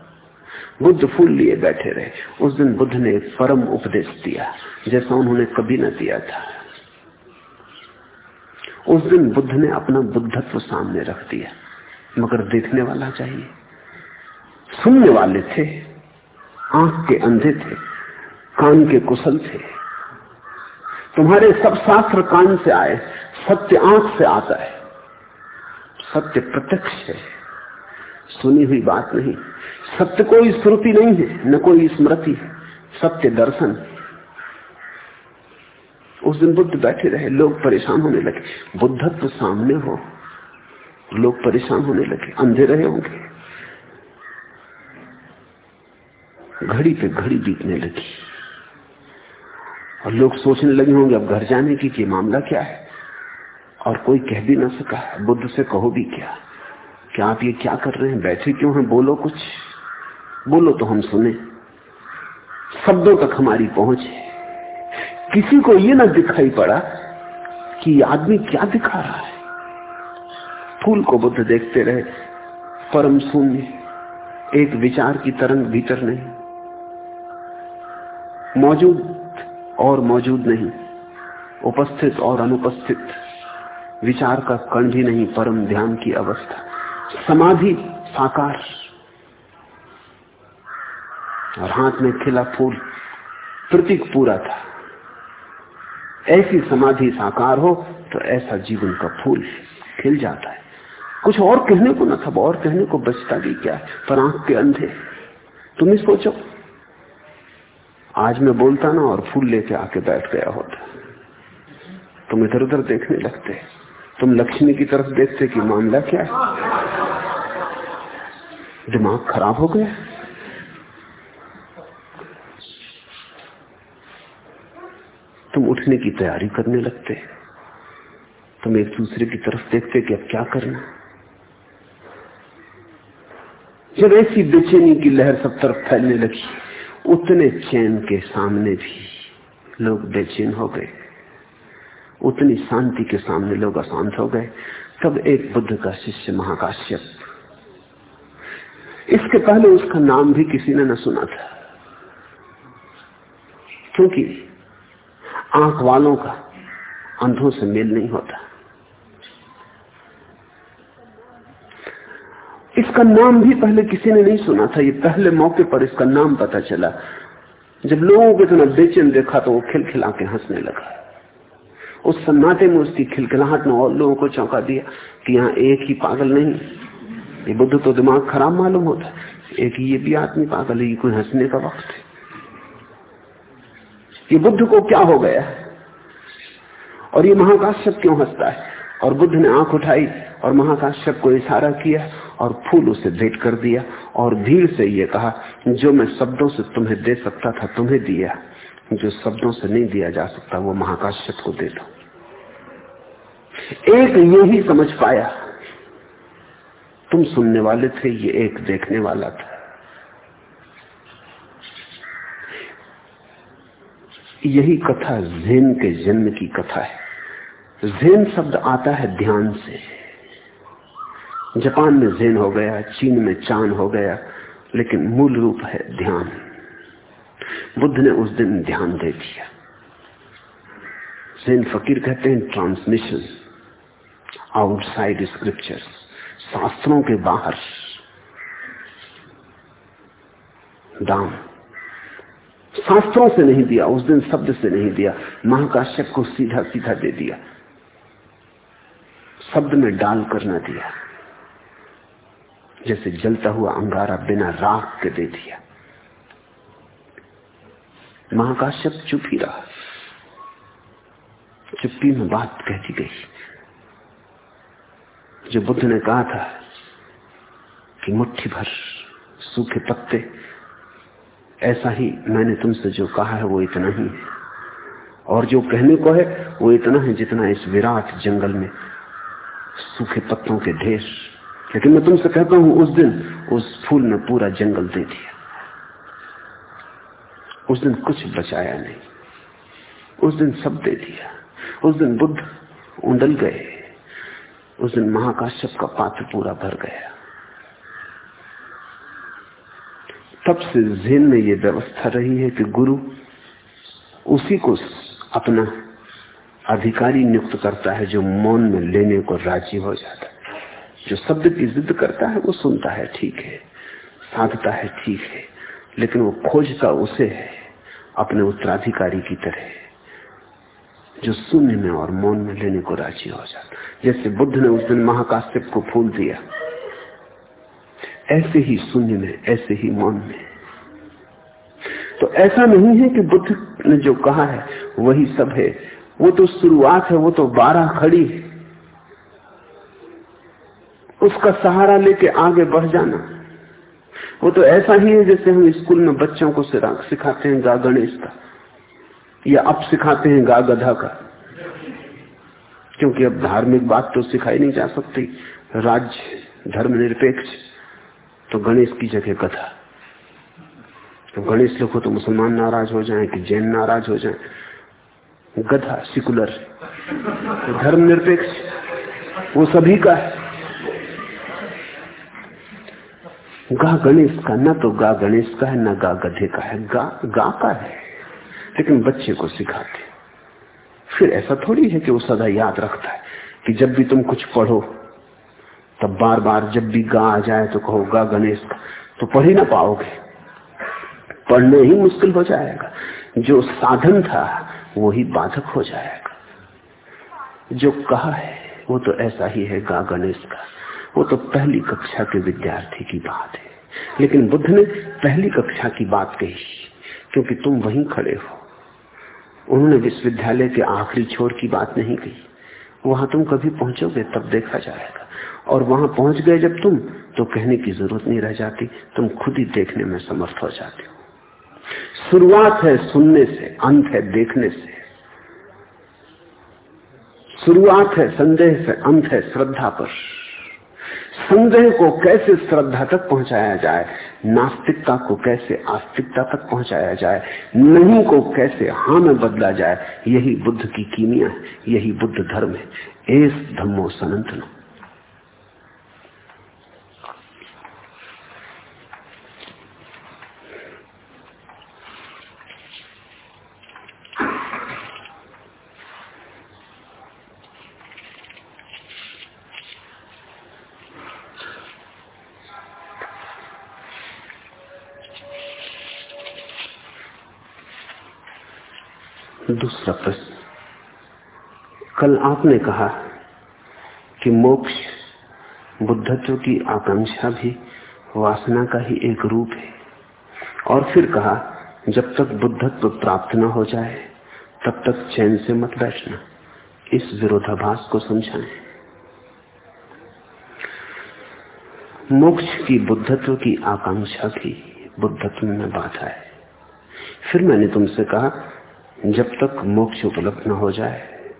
बुद्ध फूल लिए बैठे रहे। उस दिन बुद्ध ने परम उपदेश दिया, जैसा उन्होंने कभी ना दिया था। उस दिन बुद्ध ने अपना बुद्धत्व सामने रख दिया, मगर देखने वाला चाहिए। सुनने वाले थे, आँख के अंधे थे, कान के कुशल थे। तुम्हारे सब शास्त्र कान से आए, सत्य आँख से आता है। सत्य प्रत्यक्ष है। सुनी हुई बात नहीं। सत्य कोई श्रुति नहीं है, न कोई स्मृति है। सत्य दर्शन उस दिन बुद्ध बैठे रहे, लोग परेशान होने लगे। बुद्धत्व सामने हो, लोग परेशान होने लगे अंधे रहे होंगे। घड़ी पे घड़ी बीतने लगी। और लोग सोचने लगे होंगे, अब घर जाने की कि मामला क्या है? और कोई कह भी ना सका, बुद्ध से कहो भी क्या? क्या आप ये क्या कर रहे हैं? बैठे क्यों हैं? बोलो कुछ। बोलो तो हम सुने। शब्दों तक हमारी पहुँच है। किसी को ये ना दिखाई पड़ा कि आदमी क्या दिखा रहा है। फूल को बुद्ध देखते रहे, परम शून्य, एक विचार की तरंग भीतर नहीं। मौजूद और मौजूद नहीं, उपस्थित और अनुपस्थित, विचार का कण भी नहीं, परम ध्यान की अवस्था। समाधि, साकार। और हाथ में खिला फूल, प्रतीक पूरा था। ऐसी समाधि साकार हो तो ऐसा जीवन का फूल खिल जाता है। कुछ और कहने को ना था और कहने को बचता भी क्या? पर आँख के अंधे, तुम ही सोचो। आज मैं बोलता ना और फूल लेके आके बैठ गया होता। तुम इधर उधर देखने लगते। तुम लक्ष्मी की तरफ़ देखते कि मामला क्या है? दिमाग खराब हो गया। तुम उठने की तैयारी करने लगते तुम एक दूसरे की तरफ़ देखते कि अब क्या करना जब ऐसी बेचैनी की लहर सब तरफ़ फैलने लगी, उतने चैन के सामने भी लोग बेचैन हो गए। उतनी शांति के सामने लोग अशांत हो गए। तब एक बुद्ध का शिष्य महाकाश्यप, इसके पहले उसका नाम भी किसी ने न सुना था, क्योंकि आँख वालों का अंधों से मेल नहीं होता। इसका नाम भी पहले किसी ने नहीं सुना था, ये पहले मौके पर इसका नाम पता चला। जब लोगों को इतना बेचैन देखा तो वो खिलखिला के हंसने लगा। उस सन्नाटे में उसकी खिलखिलाहट ने और लोगों को चौंका दिया कि यहाँ एक ही पागल नहीं ये बुद्ध तो दिमाग खराब मालूम होता है। एक ये भी आदमी पागल है, ये कोई हंसने का वक्त है। ये बुद्ध को क्या हो गया? और ये महाकाश्यप क्यों हंसता है? और बुद्ध ने आँख उठाई और महाकाश्यप को इशारा किया और फूल उसे भेंट कर दिया और भीड़ से ये कहा, जो मैं शब्दों से तुम्हें दे सकता था, तुम्हें दिया। जो शब्दों से नहीं दिया जा सकता, वो महाकाश्यप को दे दो। एक ये ही समझ पाया। तुम सुनने वाले थे, ये एक देखने वाला था। यही कथा जेन के जन्म की कथा है। जेन शब्द आता है ध्यान से। जापान में जेन हो गया, चीन में चाँद हो गया, लेकिन मूल रूप है ध्यान। बुद्ध ने उस दिन ध्यान दे दिया। जेन फकीर कहते हैं ट्रांसमिशन, आउटसाइड स्क्रिप्चर्स, शास्त्रों के बाहर। दान शास्त्रों से नहीं दिया, उस दिन शब्द से नहीं दिया, महाकाश्यप को सीधा सीधा दे दिया। शब्द में डाल कर न दिया। जैसे जलता हुआ अंगारा बिना राख के दे दिया। महाकाश्यप चुप ही रहा। चुप्पी में बात कहती गई। जो बुद्ध ने कहा था कि मुट्ठी भर सूखे पत्ते ऐसा ही मैंने तुमसे जो कहा है वो इतना ही है। और जो कहने को है, वो इतना है जितना इस विराट जंगल में सूखे पत्तों के ढेर। लेकिन मैं तुमसे कहता हूँ, उस दिन उस फूल ने पूरा जंगल दे दिया। उस दिन कुछ बचाया नहीं। उस दिन सब दे दिया। उस दिन बुद्ध उंडल गए। उस दिन महाकाश्यप का पात्र पूरा भर गया। तब से जेन में यह व्यवस्था रही है कि गुरु उसी को अपना अधिकारी नियुक्त करता है, जो मौन में लेने को राज़ी हो जाता है। जो शब्द की जिद करता है, वो सुनता है, ठीक है। साधता है, ठीक है। लेकिन वो खोजता उसे है, अपने उत्तराधिकारी की तरह, जो शून्य में और मौन में लेने को राज़ी हो जाता जैसे बुद्ध ने उस दिन महाकाश्यप को फूल दिया। ऐसे ही शून्य में, ऐसे ही मौन में। तो ऐसा नहीं है कि बुद्ध ने जो कहा है, वही सब है। वो तो शुरुआत है, वो तो बारह खड़ी है। उसका सहारा लेके आगे बढ़ जाना। वो तो ऐसा ही है जैसे हम स्कूल में बच्चों को सिखाते हैं गा गणेश का या अब सिखाते हैं गा गधा का। क्योंकि अब धार्मिक बात तो सिखाई नहीं जा सकती। राज्य धर्म निरपेक्ष तो गणेश की जगह गधा तो गणेश लिखो तो मुसलमान नाराज़ हो जाए कि जैन नाराज़ हो जाए। गधा सिकुलर तो धर्म निरपेक्ष। वो सभी का है। गा गणेश का, ना तो गा गणेश का है, ना गा गधे का है। गा गा का है। लेकिन बच्चे को सिखाते। फिर ऐसा थोड़ी है कि वो सदा याद रखता है कि जब भी तुम कुछ पढ़ो तब बार बार जब भी गा आ जाए तो कहो, गा गणेश का तो पढ़ ही ना पाओगे। पढ़ने ही मुश्किल हो जाएगा। जो साधन था, वो ही बाधक हो जाएगा। जो कहा है, वो तो ऐसा ही है, गा गणेश का। वो तो पहली कक्षा के विद्यार्थी की बात है। लेकिन बुद्ध ने पहली कक्षा की बात कही, क्योंकि तुम वहीं खड़े हो। उन्होंने विश्वविद्यालय के आखिरी छोर की बात नहीं कही। वहाँ तुम कभी पहुंचोगे, तब देखा जाएगा। और वहाँ पहुँच गए जब तुम तो कहने की ज़रूरत नहीं रह जाती। तुम खुद ही देखने में समर्थ हो जाते हो। शुरुआत है सुनने से, अंत है देखने से। शुरुआत है संदेह से, अंत है श्रद्धा पर। संदेह को कैसे श्रद्धा तक पहुँचाया जाए? नास्तिकता को कैसे आस्तिकता तक पहुँचाया जाए? नहीं को कैसे हाँ में बदला जाए? यही बुद्ध की कीमिया है, यही बुद्ध धर्म है। एस धम्मो सनंतनो। दूसरा प्रश्न कल आपने कहा कि मोक्ष बुद्धत्व की आकांक्षा भी वासना का ही एक रूप है। और फिर कहा, जब तक बुद्धत्व प्राप्त न हो जाए, तब तक चैन से मत बैठना। इस विरोधाभास को समझाएँ। मोक्ष की बुद्धत्व की आकांक्षा की बुद्धत्व में बाधा है। फिर मैंने तुमसे कहा जब तक मोक्ष उपलब्ध न हो जाए,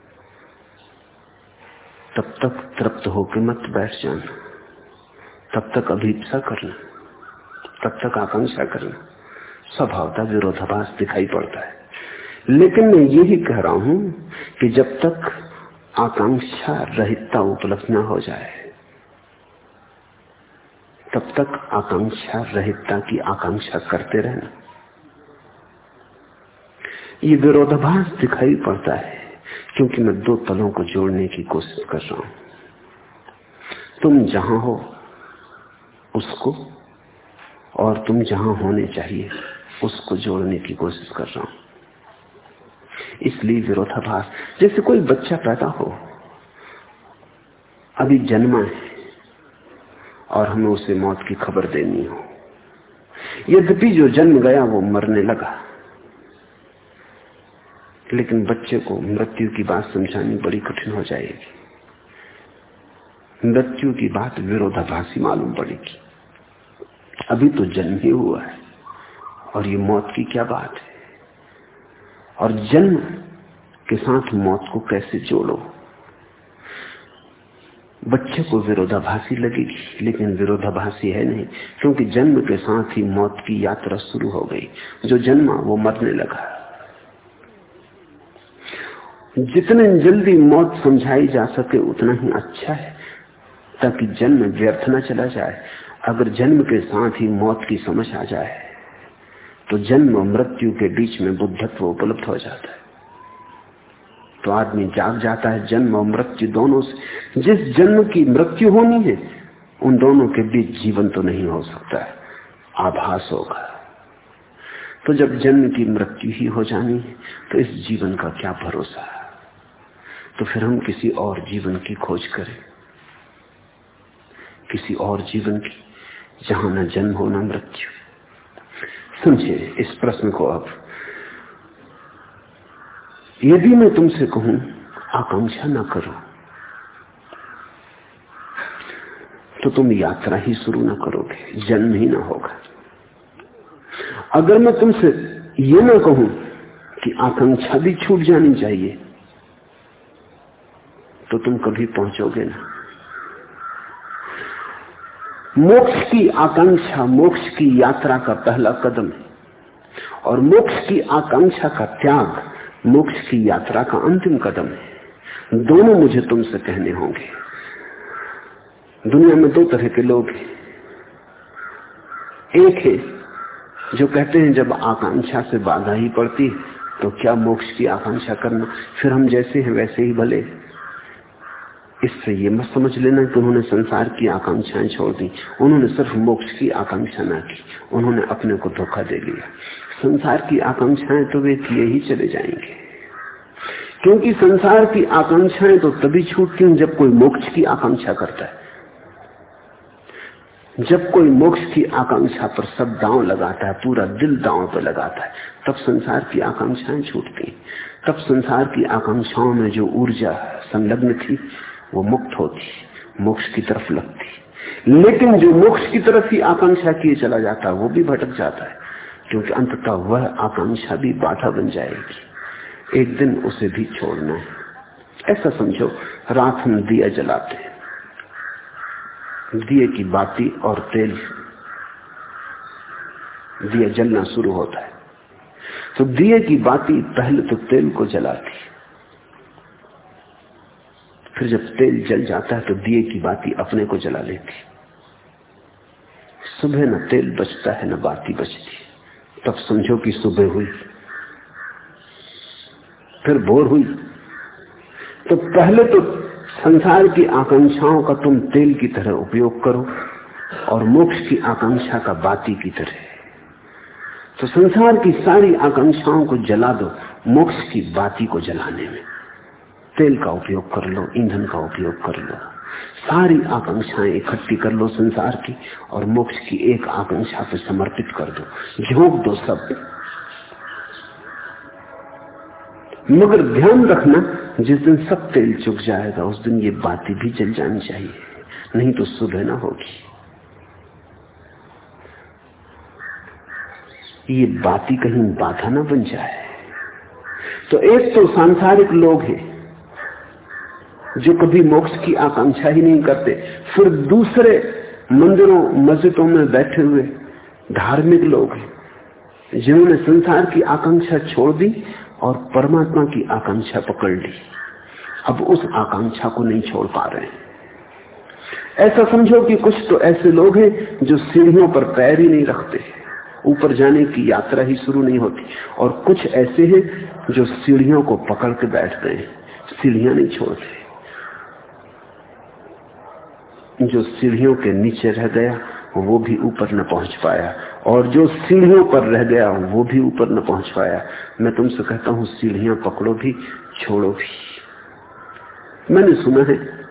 तब तक तृप्त होकर मत बैठ जाना। तब तक अभीपसा करना, तब तक आकांक्षा करना। स्वभावता विरोधाभास दिखाई पड़ता है। लेकिन मैं यही कह रहा हूँ कि जब तक आकांक्षा रहितता उपलब्ध न हो जाए, तब तक आकांक्षा रहितता की आकांक्षा करते रहना। ये विरोधाभास दिखाई पड़ता है, क्योंकि मैं दो तलों को जोड़ने की कोशिश कर रहा हूँ। तुम जहाँ हो, उसको, और तुम जहाँ होने चाहिए, उसको जोड़ने की कोशिश कर रहा हूँ। इसलिए विरोधाभास, जैसे कोई बच्चा पैदा हो, अभी जन्मा है, और हमें उसे मौत की खबर देनी हो। यद्यपि जो जन्म गया, वो मरने लगा। लेकिन बच्चे को मृत्यु की बात समझानी बड़ी कठिन हो जाएगी। मृत्यु की बात विरोधाभासी मालूम पड़ेगी। अभी तो जन्म ही हुआ है, और ये मौत की क्या बात है? और जन्म के साथ मौत को कैसे जोड़ो? बच्चे को विरोधाभासी लगेगी, लेकिन विरोधाभासी है नहीं, क्योंकि जन्म के साथ ही मौत की यात्रा शुरू हो गई। जो जन्मा, वो मरने लगा। जितने जल्दी मौत समझाई जा सके उतना ही अच्छा है, ताकि जन्म व्यर्थ न चला जाए। अगर जन्म के साथ ही मौत की समझ आ जाए तो जन्म और मृत्यु के बीच में बुद्धत्व उपलब्ध हो जाता है। तो आदमी जाग जाता है जन्म और मृत्यु दोनों से। जिस जन्म की मृत्यु होनी है, उन दोनों के बीच जीवन तो नहीं हो सकता है, आभास होगा। तो जब जन्म की मृत्यु ही हो जानी है तो इस जीवन का क्या भरोसा है? तो फिर हम किसी और जीवन की खोज करें। किसी और जीवन की, जहाँ न जन्म हो न मृत्यु। समझे इस प्रश्न को अब। यदि मैं तुमसे कहूँ, आकांक्षा ना करो तो तुम यात्रा ही शुरू ना करोगे, जन्म ही ना होगा। अगर मैं तुमसे ये ना कहूँ कि आकांक्षा भी छूट जानी चाहिए तो तुम कभी पहुंचोगे ना। मोक्ष की आकांक्षा, मोक्ष की यात्रा का पहला कदम है। और मोक्ष की आकांक्षा का त्याग, मोक्ष की यात्रा का अंतिम कदम है। दोनों मुझे तुमसे कहने होंगे। दुनिया में दो तरह के लोग हैं। एक है जो कहते हैं, जब आकांक्षा से बाधा ही पड़ती तो क्या मोक्ष की आकांक्षा करना? फिर हम जैसे हैं, वैसे ही भले। इससे ये मत समझ लेना कि उन्होंने संसार की आकांक्षाएँ छोड़ दी। उन्होंने सिर्फ़ मोक्ष की आकांक्षा ना की। उन्होंने अपने को धोखा दे लिया संसार की आकांक्षाएँ तो वे किए ही चले जाएँगे। क्योंकि संसार की आकांक्षाएँ तो तभी छूटती हैं जब कोई मोक्ष की आकांक्षा करता है। जब कोई मोक्ष की आकांक्षा पर सब दांव लगाता है, पूरा दिल दांव पर लगाता है, तब संसार की आकांक्षाएँ छूटती तब संसार की आकांक्षाओं में जो ऊर्जा संलग्न थी वो मुक्त होती, मोक्ष की तरफ़ लगती। लेकिन जो मोक्ष की तरफ़ ही आकांक्षा किए चला जाता है वो भी भटक जाता है, क्योंकि अंततः वह आकांक्षा भी बाधा बन जाएगी। एक दिन उसे भी छोड़ना है। ऐसा समझो, रात हम दिया जलाते हैं। दिए की बाती और तेल, दिया जलना शुरू होता है। तो दिए की बाती पहले तो तेल को जलाती फिर जब तेल जल जाता है तो दिए की बाती अपने को जला लेती। सुबह न तेल बचता है, न बाती बचती। तब समझो कि सुबह हुई। फिर भोर हुई। तो पहले तो संसार की आकांक्षाओं का तुम तेल की तरह उपयोग करो और मोक्ष की आकांक्षा का बाती की तरह। तो संसार की सारी आकांक्षाओं को जला दो, मोक्ष की बाती को जलाने में। तेल का उपयोग कर लो, ईंधन का उपयोग कर लो। सारी आकांक्षाएँ इकट्ठी कर लो संसार की और मोक्ष की एक आकांक्षा पे समर्पित कर दो। झोंक दो सब। मगर ध्यान रखना, जिस दिन सब तेल चुक जाएगा, उस दिन ये बातें भी जल जानी चाहिए। नहीं तो सुबह ना होगी। ये बाती कहीं बाधा ना बन जाए। तो एक तो सांसारिक लोग हैं। जो कभी मोक्ष की आकांक्षा ही नहीं करते, फिर दूसरे मंदिरों, मस्जिदों में बैठे हुए धार्मिक लोग हैं, जिन्होंने संसार की आकांक्षा छोड़ दी और परमात्मा की आकांक्षा पकड़ ली। अब उस आकांक्षा को नहीं छोड़ पा रहे ऐसा समझो कि कुछ तो ऐसे लोग हैं जो सीढ़ियों पर पैर ही नहीं रखते, ऊपर जाने की यात्रा ही शुरू नहीं होती, और कुछ ऐसे हैं जो सीढ़ियों को पकड़ के बैठते हैं, सीढ़ियाँ नहीं छोड़ते। जो सीढ़ियों के नीचे रह गया, वो भी ऊपर न पहुँच पाया। और जो सीढ़ियों पर रह गया, वो भी ऊपर न पहुँच पाया। मैं तुमसे कहता हूँ, सीढ़ियाँ पकड़ो भी, छोड़ो भी। मैंने सुना है,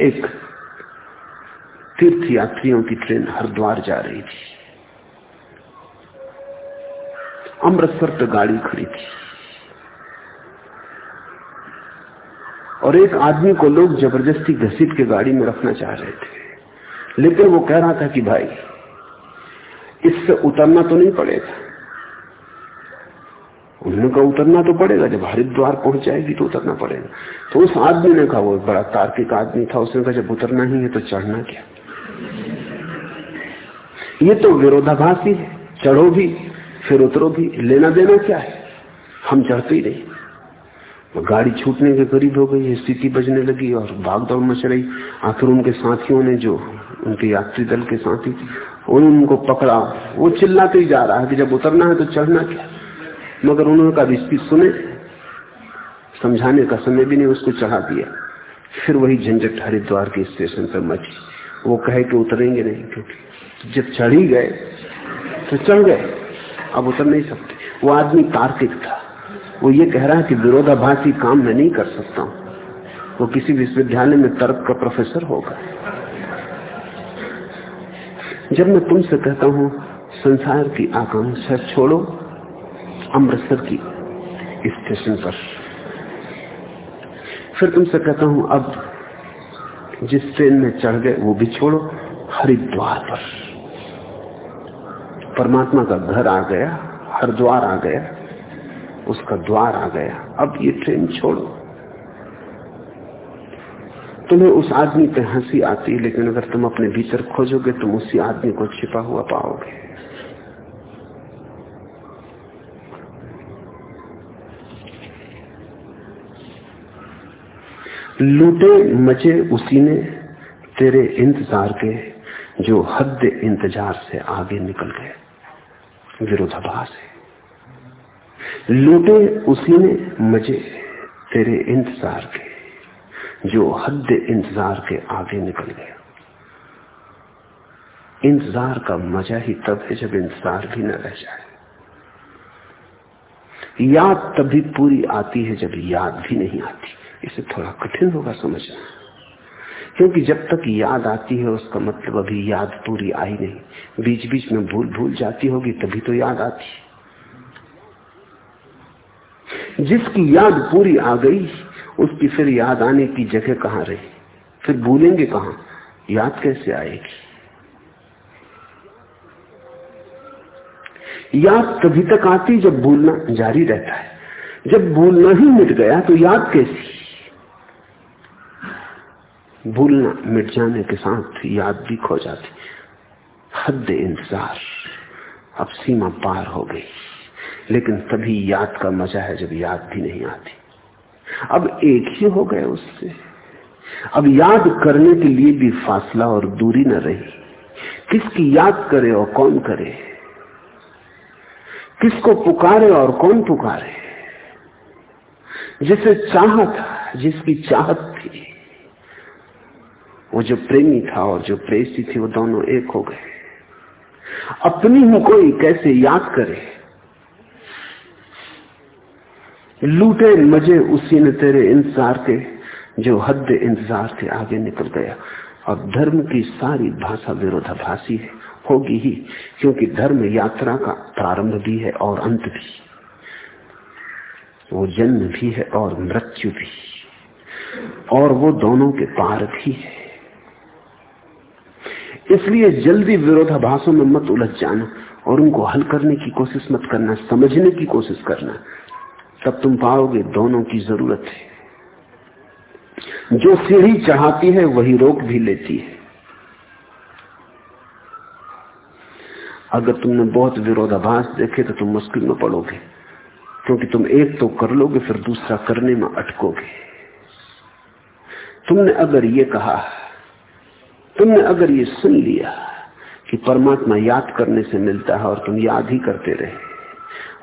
एक तीर्थ यात्रियों की ट्रेन हरिद्वार जा रही थी। अमृतसर पे गाड़ी खड़ी थी। और एक आदमी को लोग ज़बरदस्ती घसीट के गाड़ी में रखना चाह रहे थे। लेकिन वो कह रहा था कि भाई, इससे उतरना तो नहीं पड़ेगा। उन्होंने कहा, उतरना तो पड़ेगा, जब हरिद्वार पहुँच जाएगी तो उतरना पड़ेगा। तो उस आदमी ने कहा, वो बड़ा तार्किक आदमी था, उसने कहा, जब उतरना ही है तो चढ़ना क्या? ये तो विरोधाभासी है, चढ़ो भी, फिर उतरो भी, लेना देना क्या है? हम चढ़ते ही नहीं। गाड़ी छूटने के करीब हो गई स्थिति बजने लगी और भाग दौड़ मच रही। आखिर उनके साथियों ने जो, उनके यात्री दल के साथी उन्होंने उनको पकड़ा। वो चिल्लाते ही जा रहा है कि जब उतरना है तो चढ़ना क्या? मगर उन्होंने कहा स्पीच सुने, समझाने का समय भी नहीं, उसको चढ़ा दिया। फिर वही झंझट हरिद्वार के स्टेशन पर मची। वो कहे कि उतरेंगे नहीं, क्योंकि जब चढ़ ही गए तो चढ़ गए। अब उतर नहीं सकते। वो आदमी तार्किक था। वो ये कह रहा है कि विरोधाभासी काम मैं नहीं कर सकता हूँ। वो किसी विश्वविद्यालय में तर्क का प्रोफेसर होगा। जब मैं तुमसे कहता हूँ, संसार की आकांक्षा छोड़ो, अमृतसर की स्टेशन पर। फिर तुमसे कहता हूँ, अब जिस ट्रेन में चढ़ गए, वो भी छोड़ो, हरिद्वार पर। परमात्मा का घर आ गया, हरिद्वार आ गया। उसका द्वार आ गया। अब ये ट्रेन छोड़ो। तुम्हें उस आदमी पे हँसी आती है लेकिन अगर तुम अपने भीतर खोजोगे, तुम उसी आदमी को छिपा हुआ पाओगे। लूटे, मचे उसी ने तेरे इंतज़ार के, जो हद इंतज़ार से आगे निकल गए। विरोधाभास है। लूटे उसी ने मज़े तेरे इंतज़ार के, जो हद इंतज़ार के आगे निकल गया। इंतज़ार का मज़ा ही तब है जब इंतज़ार भी न रह जाए। याद तभी पूरी आती है जब याद भी नहीं आती। इसे थोड़ा कठिन होगा समझना। क्योंकि जब तक याद आती है, उसका मतलब अभी याद पूरी आई नहीं। बीच बीच में भूल भूल जाती होगी, तभी तो याद आती जिसकी याद पूरी आ गई, उसकी फिर याद आने की जगह कहाँ रही? फिर भूलेंगे कहा? याद कैसे आएगी? याद तभी तक आती जब भूलना जारी रहता है। जब भूलना ही मिट गया तो याद कैसी? भूलना मिट जाने के साथ याद भी खो जाती। हद इंतज़ार, अब सीमा पार हो गई। लेकिन तभी याद का मज़ा है जब याद भी नहीं आती। अब एक ही हो गए उससे। अब याद करने के लिए भी फासला और दूरी न रही। किसकी याद करे और कौन करे? किसको पुकारे और कौन पुकारे? जिसे चाह था, जिसकी चाहत थी। वो जो प्रेमी था और जो प्रेसी थी, वो दोनों एक हो गए। अपनी ही कोई कैसे याद करे? लूटे मज़े उसी ने तेरे इंतज़ार के, जो हद इंतज़ार के आगे निकल गया। और धर्म की सारी भाषा विरोधाभासी है, होगी ही, क्योंकि धर्म यात्रा का प्रारंभ भी है और अंत भी। वो जन्म भी है और मृत्यु भी। और वो दोनों के पार भी है। इसलिए जल्दी विरोधाभासों में मत उलझ जाना और उनको हल करने की कोशिश मत करना, समझने की कोशिश करना। तब तुम पाओगे दोनों की ज़रूरत है। जो सीढ़ी चढ़ाती है, वही रोक भी लेती है। अगर तुमने बहुत विरोधाभास देखे तो तुम मुश्किल में पड़ोगे। क्योंकि तुम एक तो कर लोगे, फिर दूसरा करने में अटकोगे। तुमने अगर ये कहा, तुमने अगर ये सुन लिया कि परमात्मा याद करने से मिलता है और तुम याद ही करते रहे।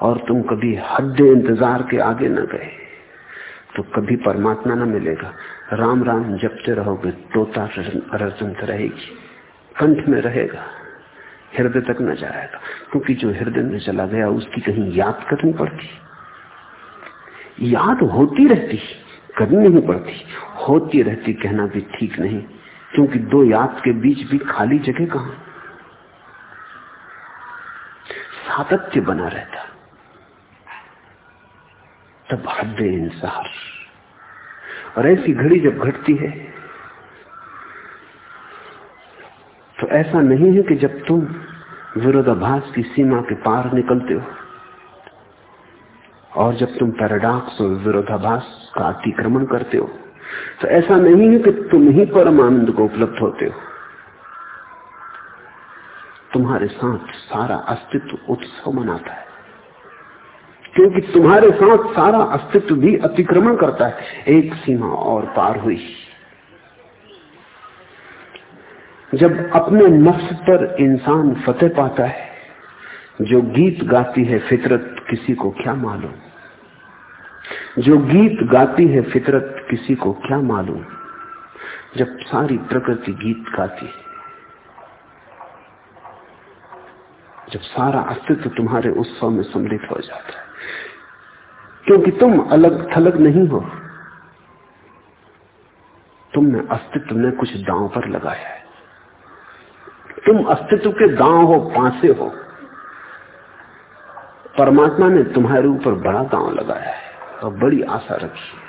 और तुम कभी हद इंतज़ार के आगे न गए। तो कभी परमात्मा न मिलेगा। राम राम जपते रहोगे, तोता रजंत रहेगी, कंठ में रहेगा, हृदय तक न जाएगा। क्योंकि जो हृदय में चला गया, उसकी कहीं याद करनी पड़ती। याद होती रहती, करनी नहीं पड़ती। होती रहती, कहना भी ठीक नहीं। क्योंकि दो याद के बीच भी खाली जगह कहाँ? सातत्य बना रहता। तब हद इंसार। और ऐसी घड़ी जब घटती है तो ऐसा नहीं है कि जब तुम विरोधाभास की सीमा के पार निकलते हो, और जब तुम पैराडॉक्स और विरोधाभास का अतिक्रमण करते हो तो ऐसा नहीं है कि तुम ही परम आनंद को उपलब्ध होते हो। तुम्हारे साथ सारा अस्तित्व उत्सव मनाता है। क्योंकि तुम्हारे साथ सारा अस्तित्व भी अतिक्रमण करता है। एक सीमा और पार हुई। जब अपने नफ्स पर इंसान फतेह पाता है, जो गीत गाती है फितरत किसी को क्या मालूम? जो गीत गाती है फितरत किसी को क्या मालूम? जब सारी प्रकृति गीत गाती है। जब सारा अस्तित्व तुम्हारे उत्सव में सम्मिलित हो जाता है। क्योंकि तुम अलग थलग नहीं हो। तुमने अस्तित्व ने कुछ दांव पर लगाया है। तुम अस्तित्व के दांव हो, पांसे हो। परमात्मा ने तुम्हारे ऊपर बड़ा दांव लगाया है और बड़ी आशा रखी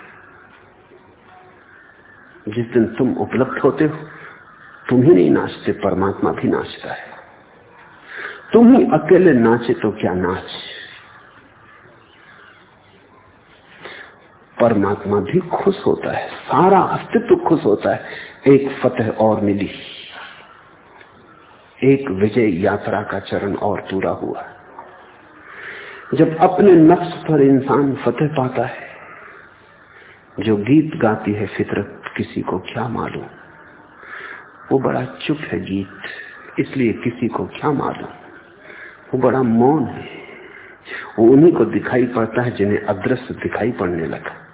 जिस दिन तुम उपलब्ध होते हो, तुम ही नहीं नाचते, परमात्मा भी नाचता है। तुम ही अकेले नाचे तो क्या नाच? परमात्मा भी खुश होता है, सारा अस्तित्व खुश होता है। एक फतेह और मिली। एक विजय यात्रा का चरण और पूरा हुआ। जब अपने नफ्स पर इंसान फतेह पाता है, जो गीत गाती है फितरत, किसी को क्या मालूम? वो बड़ा चुप है गीत, इसलिए किसी को क्या मालूम? वो बड़ा मौन है। वो उन्हीं को दिखाई पड़ता है जिन्हें अदृश्य दिखाई पड़ने लगा।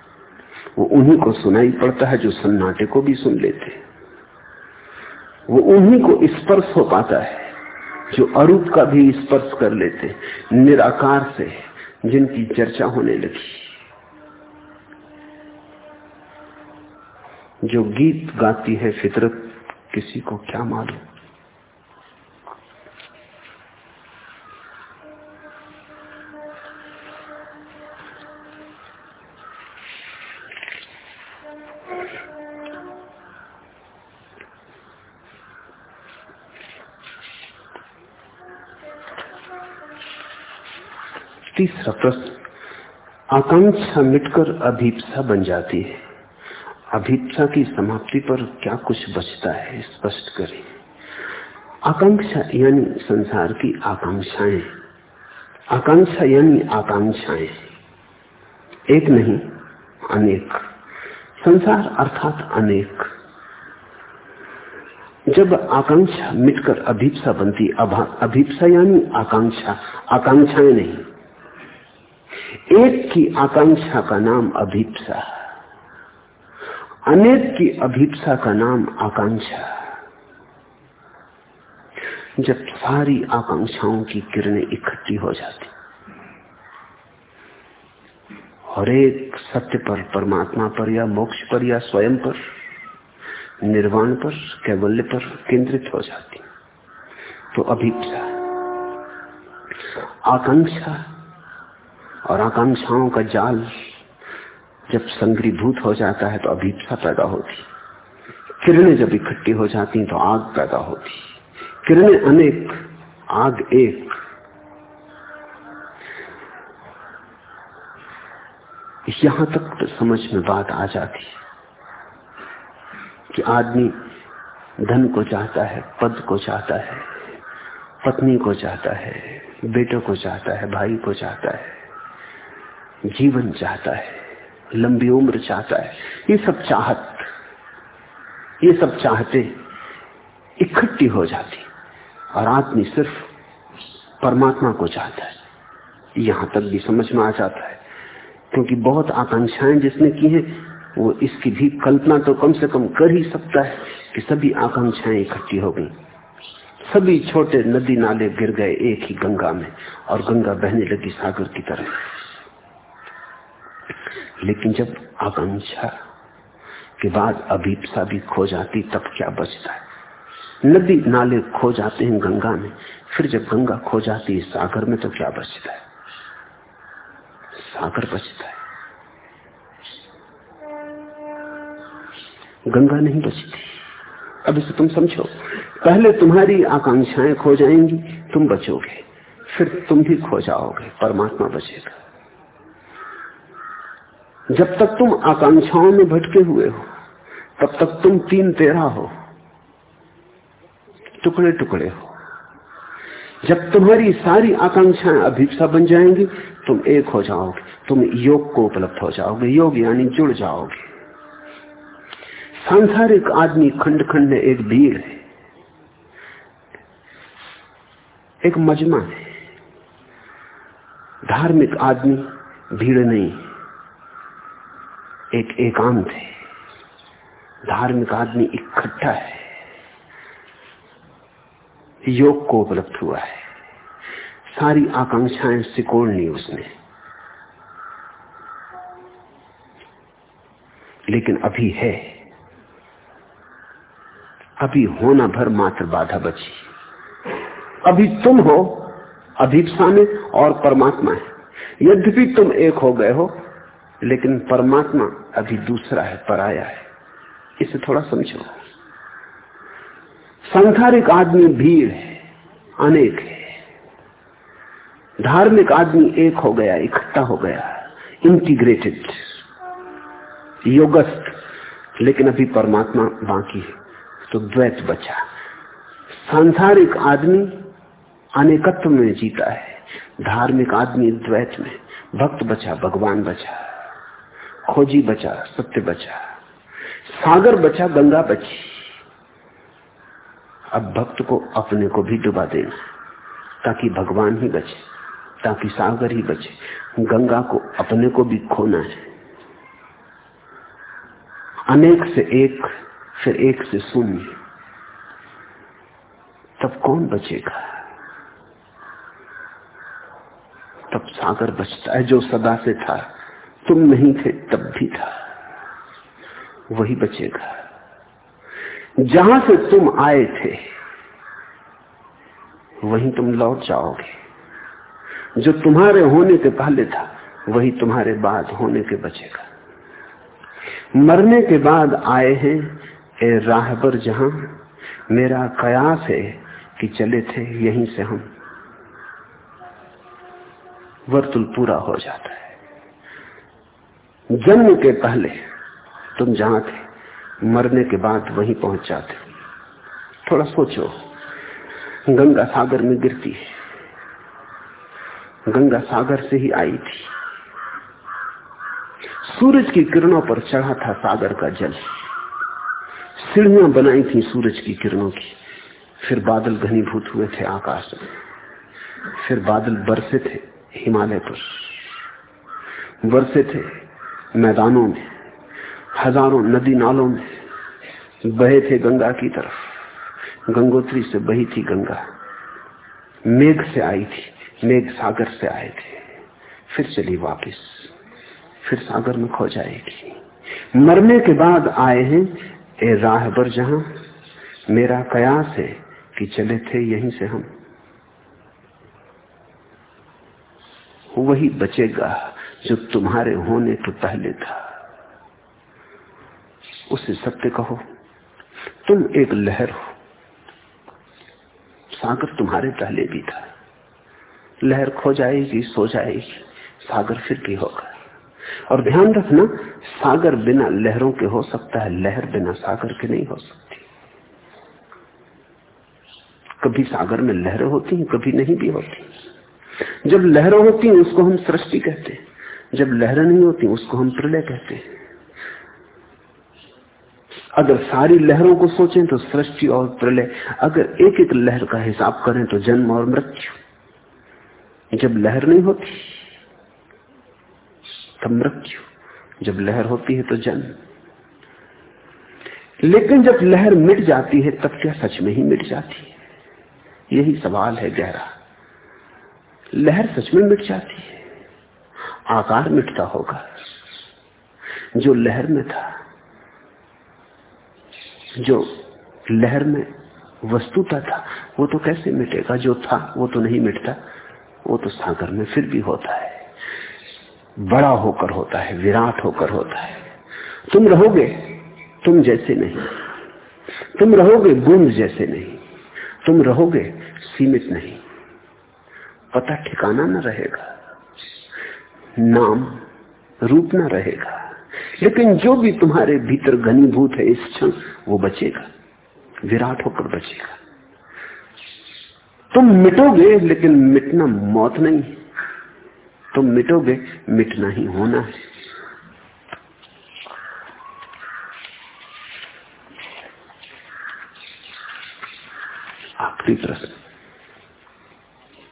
वो उन्हीं को सुनाई पड़ता है जो सन्नाटे को भी सुन लेते वो उन्हीं को स्पर्श हो पाता है, जो अरूप का भी स्पर्श कर लेते निराकार से, जिनकी चर्चा होने लगी। जो गीत गाती है फितरत, किसी को क्या मालूम? तीसरा प्रश्न, आकांक्षा मिटकर अभीपसा बन जाती है। अभीपसा की समाप्ति पर क्या कुछ बचता है, स्पष्ट करें। आकांक्षा यानी संसार की आकांक्षाएँ। आकांक्षा यानी आकांक्षाएँ। एक नहीं, अनेक। संसार अर्थात अनेक। जब आकांक्षा मिटकर अभीपसा बनती अभीपसा यानी आकांक्षा, आकांक्षाएँ नहीं। एक की आकांक्षा का नाम अभीपसा। अनेक की अभीपसा का नाम आकांक्षा। जब सारी आकांक्षाओं की किरणें इकट्ठी हो जाती, और एक सत्य पर, परमात्मा पर या मोक्ष पर या स्वयं पर, निर्वाण पर, कैवल्य पर केंद्रित हो जाती तो अभीपसा। आकांक्षा और आकांक्षाओं का जाल जब संग्रीभूत हो जाता है तो अभीपसा पैदा होती। किरणें जब इकट्ठी हो जाती तो आग पैदा होती। किरणें अनेक, आग एक। यहाँ तक तो समझ में बात आ जाती कि आदमी धन को चाहता है, पद को चाहता है, पत्नी को चाहता है, बेटों को चाहता है, भाई को चाहता है। जीवन चाहता है, लंबी उम्र चाहता है। ये सब चाहत, ये सब चाहते इकट्ठी हो जाती और आदमी सिर्फ़ परमात्मा को चाहता है। यहाँ तक भी समझ में आ जाता है, क्योंकि बहुत आकांक्षाएँ जिसने की हैं, वो इसकी भी कल्पना तो कम से कम कर ही सकता है कि सभी आकांक्षाएँ इकट्ठी हो गई। सभी छोटे नदी नाले गिर गए एक ही गंगा में और गंगा बहने लगी सागर की तरफ़। लेकिन जब आकांक्षा के बाद अभीपसा भी खो जाती, तब क्या बचता है? नदी नाले खो जाते हैं गंगा में, फिर जब गंगा खो जाती है सागर में तो क्या बचता है? सागर बचता है। गंगा नहीं बचती। अब इसे तुम समझो, पहले तुम्हारी आकांक्षाएँ खो जाएँगी, तुम बचोगे, फिर तुम भी खो जाओगे, परमात्मा बचेगा। जब तक तुम आकांक्षाओं में भटके हुए हो, तब तक तुम तीन तेरह हो, टुकड़े टुकड़े हो। जब तुम्हारी सारी आकांक्षाएँ अभिप्सा बन जाएँगी, तुम एक हो जाओगे, तुम योग को उपलब्ध हो जाओगे, योग यानी जुड़ जाओगे। सांसारिक आदमी खंड खंड में एक भीड़ है, एक मजमा है। धार्मिक आदमी भीड़ नहीं एक एकांत है। धार्मिक आदमी इकट्ठा है। योग को उपलब्ध हुआ है। सारी आकांक्षाएँ सिकोड़ ली उसने। लेकिन अभी है। अभी होना भर मात्र बाधा बची। अभी तुम हो अभीपसा और परमात्मा है। यद्यपि तुम एक हो गए हो लेकिन परमात्मा अभी दूसरा है, पराया है। इसे थोड़ा समझो। सांसारिक आदमी भीड़ है, अनेक है। धार्मिक आदमी एक हो गया, इकट्ठा हो गया इंटीग्रेटेड योगस्थ, लेकिन अभी परमात्मा बाकी है तो द्वैत बचा। सांसारिक आदमी अनेकत्व में जीता है, धार्मिक आदमी द्वैत में, भक्त बचा, भगवान बचा। खोजी बचा, सत्य बचा। सागर बचा, गंगा बची। अब भक्त को अपने को भी डुबा देना, ताकि भगवान ही बचे, ताकि सागर ही बचे। गंगा को अपने को भी खोना है। अनेक से एक, फिर एक से शून्य। तब कौन बचेगा? तब सागर बचता है जो सदा से था। तुम नहीं थे तब भी था। वही बचेगा। जहाँ से तुम आए थे, वहीं तुम लौट जाओगे। जो तुम्हारे होने के पहले था, वही तुम्हारे बाद होने के बचेगा। मरने के बाद आए हैं, ए राह पर जहाँ, मेरा कयास है कि चले थे यहीं से हम। वर्तुल पूरा हो जाता है। जन्म के पहले तुम जहाँ थे मरने के बाद वहीं पहुँच जाते। थोड़ा सोचो, गंगा सागर में गिरती है। गंगा सागर से ही आई थी। सूरज की किरणों पर चढ़ा था सागर का जल। सीढ़ियाँ बनाई थी सूरज की किरणों की। फिर बादल घनीभूत हुए थे आकाश में। फिर बादल बरसे थे हिमालय पर। बरसे थे मैदानों में, हज़ारों नदी नालों में बहे थे गंगा की तरफ़। गंगोत्री से बही थी गंगा। मेघ से आई थी, मेघ सागर से आए थे। फिर चली वापस, फिर सागर में खो जाएगी। मरने के बाद आए हैं, ए राह पर जहाँ, मेरा कयास है कि चले थे यहीं से हम। वही बचेगा जो तुम्हारे होने के पहले था। उसे सत्य कहो, तुम एक लहर हो। सागर तुम्हारे पहले भी था। लहर खो जाएगी, सो जाएगी, सागर फिर भी होगा। और ध्यान रखना, सागर बिना लहरों के हो सकता है, लहर बिना सागर के नहीं हो सकती। कभी सागर में लहरें होती हैं, कभी नहीं भी होती। जब लहरें होती हैं, उसको हम सृष्टि कहते हैं। जब लहरें नहीं होती, उसको हम प्रलय कहते हैं। अगर सारी लहरों को सोचें तो सृष्टि और प्रलय, अगर एक एक लहर का हिसाब करें तो जन्म और मृत्यु। जब लहर नहीं होती, तब मृत्यु। जब लहर होती है तो जन्म। लेकिन जब लहर मिट जाती है, तब क्या सच में ही मिट जाती है? यही सवाल है गहरा। लहर सच में मिट जाती है आकार मिटता होगा। जो लहर में था, जो लहर में वस्तुता था, वो तो कैसे मिटेगा? जो था, वो तो नहीं मिटता, वो तो सागर में फिर भी होता है। बड़ा होकर होता है, विराट होकर होता है। तुम रहोगे, तुम जैसे नहीं। तुम रहोगे, बूंद जैसे नहीं। तुम रहोगे, सीमित नहीं। पता ठिकाना न रहेगा। नाम रूप ना रहेगा। लेकिन जो भी तुम्हारे भीतर घनीभूत है इस क्षण, वो बचेगा। विराट होकर बचेगा। तुम मिटोगे, लेकिन मिटना मौत नहीं तुम मिटोगे, मिटना ही होना है। आखिरी प्रश्न।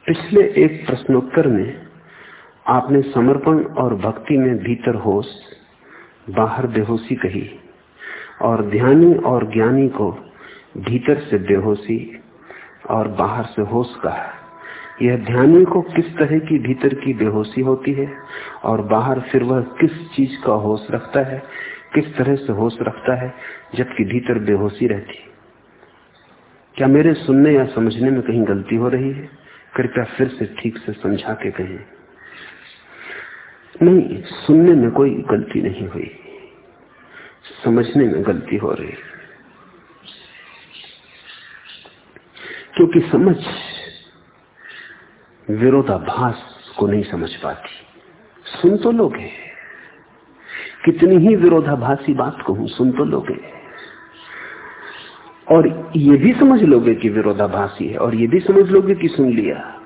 पिछले एक प्रश्नोत्तर में आपने समर्पण और भक्ति में भीतर होश, बाहर बेहोशी कही, और ध्यानी और ज्ञानी को भीतर से बेहोशी और बाहर से होश कहा। यह ध्यानी को किस तरह की भीतर की बेहोशी होती है, और बाहर फिर वह किस चीज़ का होश रखता है, किस तरह से होश रखता है, जबकि भीतर बेहोशी रहती। क्या मेरे सुनने या समझने में कहीं गलती हो रही है? कृपया फिर से ठीक से समझा के कहें। नहीं, सुनने में कोई गलती नहीं हुई। समझने में गलती हो रही। क्योंकि समझ विरोधाभास को नहीं समझ पाती। सुन तो लोगे। कितनी ही विरोधाभासी बात कहूँ, सुन तो लोगे। और ये भी समझ लोगे कि विरोधाभासी है, और ये भी समझ लोगे कि सुन लिया,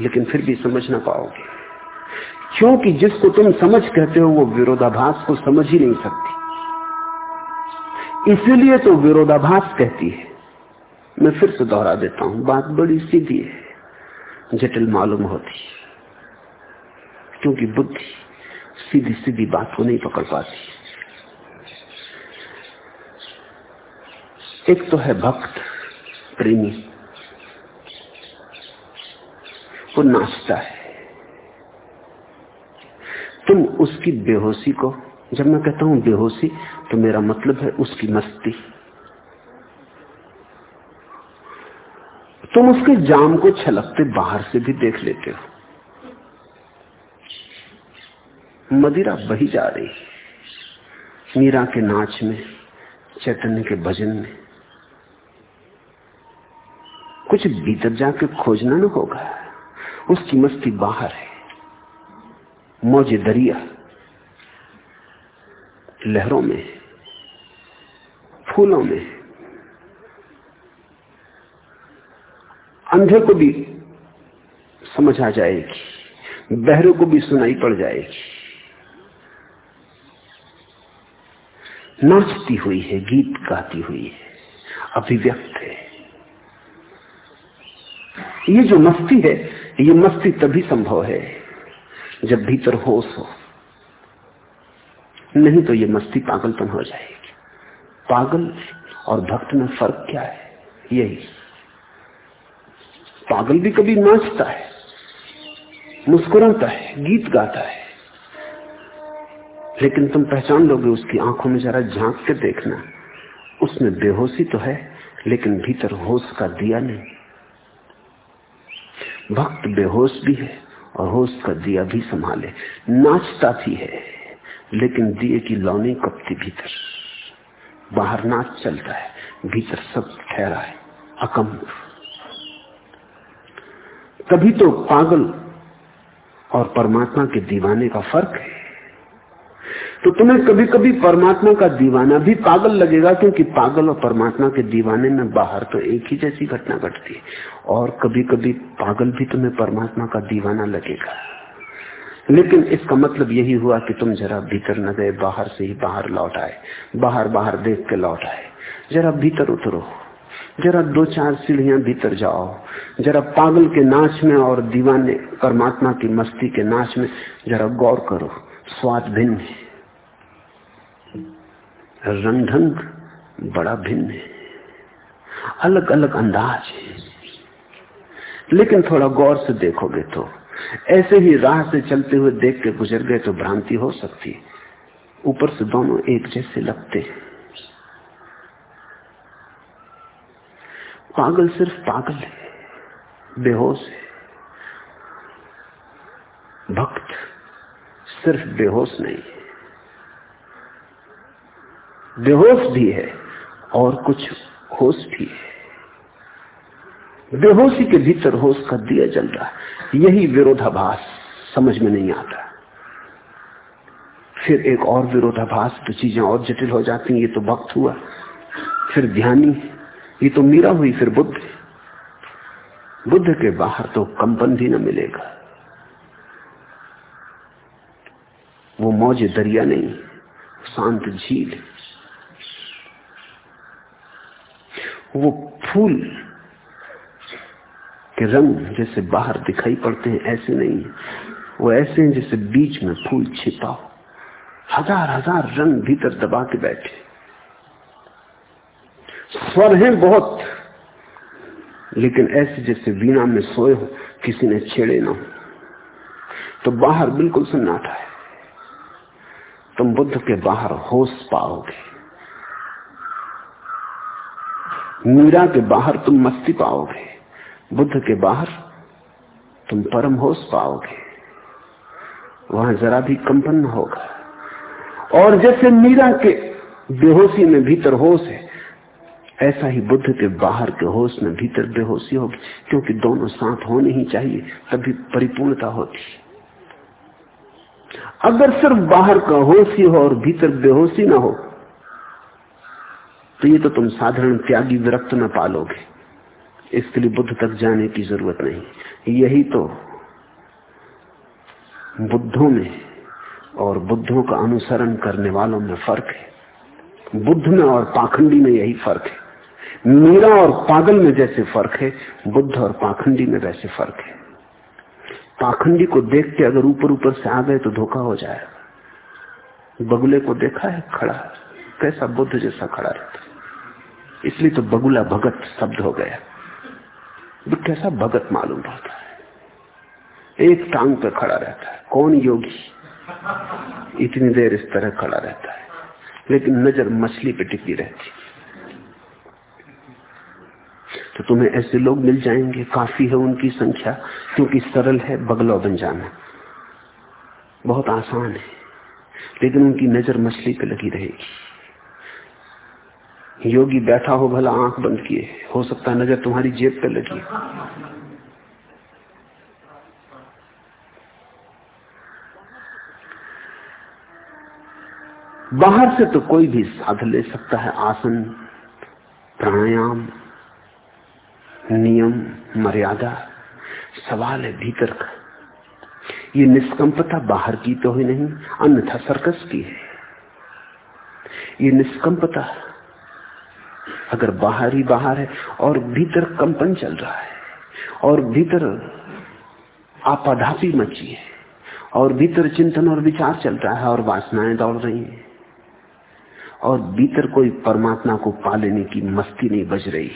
लेकिन फिर भी समझ ना पाओगे। क्योंकि जिसको तुम समझ कहते हो, वो विरोधाभास को समझ ही नहीं सकती। इसीलिए तो विरोधाभास कहती है। मैं फिर से दोहरा देता हूँ, बात बड़ी सीधी है, जटिल मालूम होती क्योंकि बुद्धि सीधी सीधी बात को नहीं पकड़ पाती। एक तो है भक्त, प्रेमी, वो नाचता है। तुम उसकी बेहोशी को, जब मैं कहता हूँ बेहोशी तो मेरा मतलब है उसकी मस्ती। तुम उसके जाम को छलकते बाहर से भी देख लेते हो। मदिरा बही जा रही मीरा के नाच में, चैतन्य के भजन में। कुछ भीतर जाके खोजना न होगा। उसकी मस्ती बाहर है। मौजे दरिया लहरों में, फूलों में, अंधे को भी समझ आ जाएगी, बहरे को भी सुनाई पड़ जाएगी। नाचती हुई है, गीत गाती हुई है, अभिव्यक्त है। ये जो मस्ती है, ये मस्ती तभी संभव है जब भीतर होश हो, नहीं तो ये मस्ती पागलपन हो जाएगी। पागल और भक्त में फ़र्क क्या है? यही। पागल भी कभी नाचता है, मुस्कुराता है, गीत गाता है, लेकिन तुम पहचान लोगे उसकी आँखों में जरा झाँक के देखना। उसमें बेहोशी तो है, लेकिन भीतर होश का दिया नहीं। भक्त बेहोश भी है और होश का दिया भी संभाले। नाचता थी है, लेकिन दिए की लौनी कपती भीतर। बाहर नाच चलता है, भीतर सब ठहरा है, अकम। तभी तो पागल और परमात्मा के दीवाने का फ़र्क है। तो तुम्हें कभी कभी परमात्मा का दीवाना भी पागल लगेगा, क्योंकि पागल और परमात्मा के दीवाने में बाहर तो एक ही जैसी घटना घटती है। और कभी कभी पागल भी तुम्हें परमात्मा का दीवाना लगेगा। लेकिन इसका मतलब यही हुआ कि तुम जरा भीतर न गए, बाहर से ही बाहर लौट आए बाहर बाहर देख के लौट आए। जरा भीतर उतरो, जरा दो चार सीढ़ियाँ भीतर जाओ, जरा पागल के नाच में और दीवाने, परमात्मा की मस्ती के नाच में जरा गौर करो, स्वाद भिन्न है। ढंग बड़ा भिन्न है। अलग अलग अंदाज है। लेकिन थोड़ा गौर से देखोगे तो ऐसे ही राह से चलते हुए देख के गुजर गए तो भ्रांति हो सकती है। ऊपर से दोनों एक जैसे लगते हैं। पागल सिर्फ़ पागल है, बेहोश है। भक्त सिर्फ़ बेहोश नहीं बेहोश भी है और कुछ होश भी है। बेहोशी के भीतर होश का दिया जल रहा है। यही विरोधाभास समझ में नहीं आता। फिर एक और विरोधाभास तो चीज़ें और जटिल हो जाती ये तो भक्त हुआ, फिर ध्यानी ये तो मीरा हुई, फिर बुद्ध। बुद्ध के बाहर तो कंपन भी न मिलेगा। वो मौज दरिया नहीं, शांत झील। है वो फूल के रंग जैसे बाहर दिखाई पड़ते हैं, ऐसे नहीं। है वो ऐसे हैं जैसे बीच में फूल छिपा हो। हज़ार हज़ार रंग भीतर दबा के बैठे। स्वर हैं बहुत, लेकिन ऐसे जैसे वीणा में सोए हो, किसी ने छेड़े ना हो। तो बाहर बिल्कुल सन्नाटा है। तुम बुद्ध के बाहर होश पाओगे। मीरा के बाहर तुम मस्ती पाओगे, बुद्ध के बाहर तुम परम होश पाओगे। वहाँ जरा भी कंपन होगा। और जैसे मीरा के बेहोशी में भीतर होश है, ऐसा ही बुद्ध के बाहर के होश में भीतर बेहोशी होगी, क्योंकि दोनों साथ होने ही चाहिए, तभी परिपूर्णता होती अगर सिर्फ़ बाहर का होश ही हो और भीतर बेहोशी ना हो तो ये तो तुम साधारण त्यागी विरक्त न पालोगे। इसके लिए बुद्ध तक जाने की ज़रूरत नहीं। यही तो बुद्धों में और बुद्धों का अनुसरण करने वालों में फ़र्क है। बुद्ध में और पाखंडी में यही फ़र्क है। मीरा और पागल में जैसे फ़र्क है, बुद्ध और पाखंडी में वैसे फ़र्क है। पाखंडी को देख के अगर ऊपर ऊपर से आ गए तो धोखा हो जाएगा। बगुले को देखा है, खड़ा कैसा बुद्ध जैसा खड़ा रहता इसलिए तो बगुला भगत शब्द हो गया। तो कैसा भगत मालूम पड़ता है? एक टांग पर खड़ा रहता है। कौन योगी? इतनी देर इस तरह खड़ा रहता है। लेकिन नज़र मछली पे टिकी रहती। तो तुम्हें ऐसे लोग मिल जाएँगे। काफ़ी है उनकी संख्या, क्योंकि सरल है बगलो बन जाना। बहुत आसान है। लेकिन उनकी नज़र मछली पे लगी रहेगी। योगी बैठा हो, भला आँख बंद किए। हो सकता है नज़र तुम्हारी जेब पे लगी। बाहर से तो कोई भी साधन ले सकता है आसन, प्राणायाम, नियम, मर्यादा, सवाल है भीतर का। ये निष्कंपता बाहर की तो ही नहीं, अन्यथा सर्कस की है। ये निष्कंपता अगर बाहर ही बाहर है और भीतर कंपन चल रहा है और भीतर आपाधापी मची है और भीतर चिंतन और विचार चल रहा है और वासनाएँ दौड़ रही हैं और भीतर कोई परमात्मा को पा लेने की मस्ती नहीं बज रही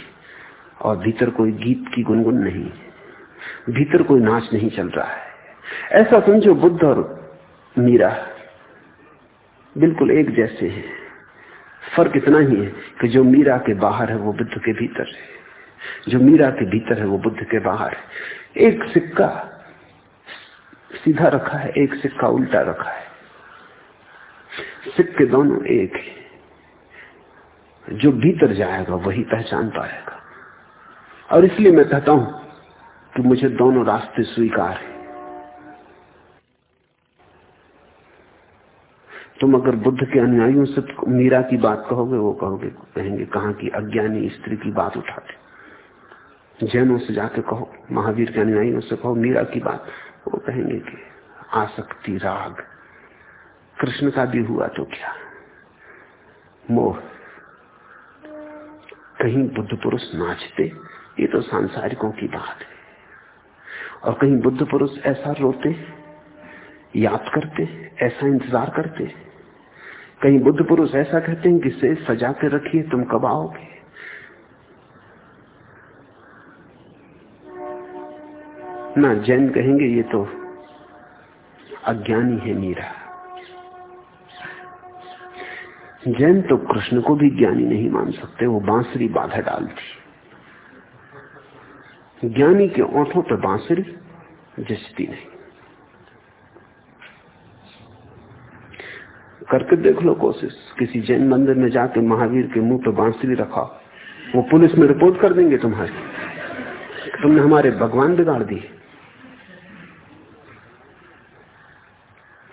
और भीतर कोई गीत की गुनगुन नहीं, भीतर कोई नाच नहीं चल रहा है। ऐसा समझो बुद्ध और मीरा बिल्कुल एक जैसे हैं। फ़र्क इतना ही है कि जो मीरा के बाहर है, वो बुद्ध के भीतर है। जो मीरा के भीतर है, वो बुद्ध के बाहर है। एक सिक्का सीधा रखा है, एक सिक्का उल्टा रखा है। सिक्के दोनों एक है। जो भीतर जाएगा, वही पहचान पाएगा। और इसलिए मैं कहता हूँ कि मुझे दोनों रास्ते स्वीकार है। तुम अगर बुद्ध के अनुयायियों से मीरा की बात कहोगे, वो कहोगे, कहेंगे, कहा की अज्ञानी स्त्री की बात उठाते? जैनों से जाके कहो, महावीर के अनुयायियों से कहो, मीरा की बात, वो कहेंगे कि आसक्ति, राग, कृष्ण का भी हुआ तो क्या? मोह। कहीं बुद्ध पुरुष नाचते, ये तो सांसारिकों की बात है। और कहीं बुद्ध पुरुष ऐसा रोते, याद करते, ऐसा इंतज़ार करते कहीं बुद्ध पुरुष ऐसा कहते हैं कि से सजा के रखिए, तुम कब आओगे? ना जैन कहेंगे, ये तो अज्ञानी है मीरा। जैन तो कृष्ण को भी ज्ञानी नहीं मान सकते, वो बांसुरी बाधा डालती। ज्ञानी के ओठों पर बांसुरी जचती नहीं। करके देख लो कोशिश। किसी जैन मंदिर में जाके महावीर के मुँह पे बांसुरी रखा। वो पुलिस में रिपोर्ट कर देंगे तुम्हारी। तुमने हमारे भगवान बिगाड़ दिए।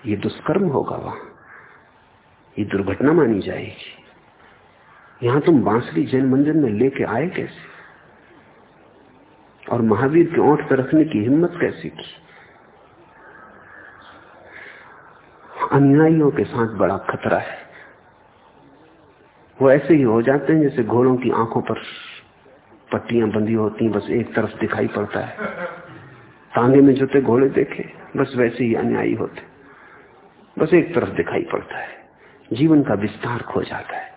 ये दुष्कर्म होगा वहाँ। ये दुर्घटना मानी जाएगी। यहाँ तुम बांसुरी जैन मंदिर में लेके आए कैसे? और महावीर के ओंठ पर रखने की हिम्मत कैसे की? अनुयायियों के साथ बड़ा खतरा है। वो ऐसे ही हो जाते हैं जैसे घोड़ों की आँखों पर पट्टियाँ बंधी होती हैं, बस एक तरफ़ दिखाई पड़ता है। तांगे में जोते घोड़े देखे, बस वैसे ही अनुयायी होते। बस एक तरफ़ दिखाई पड़ता है। जीवन का विस्तार खो जाता है।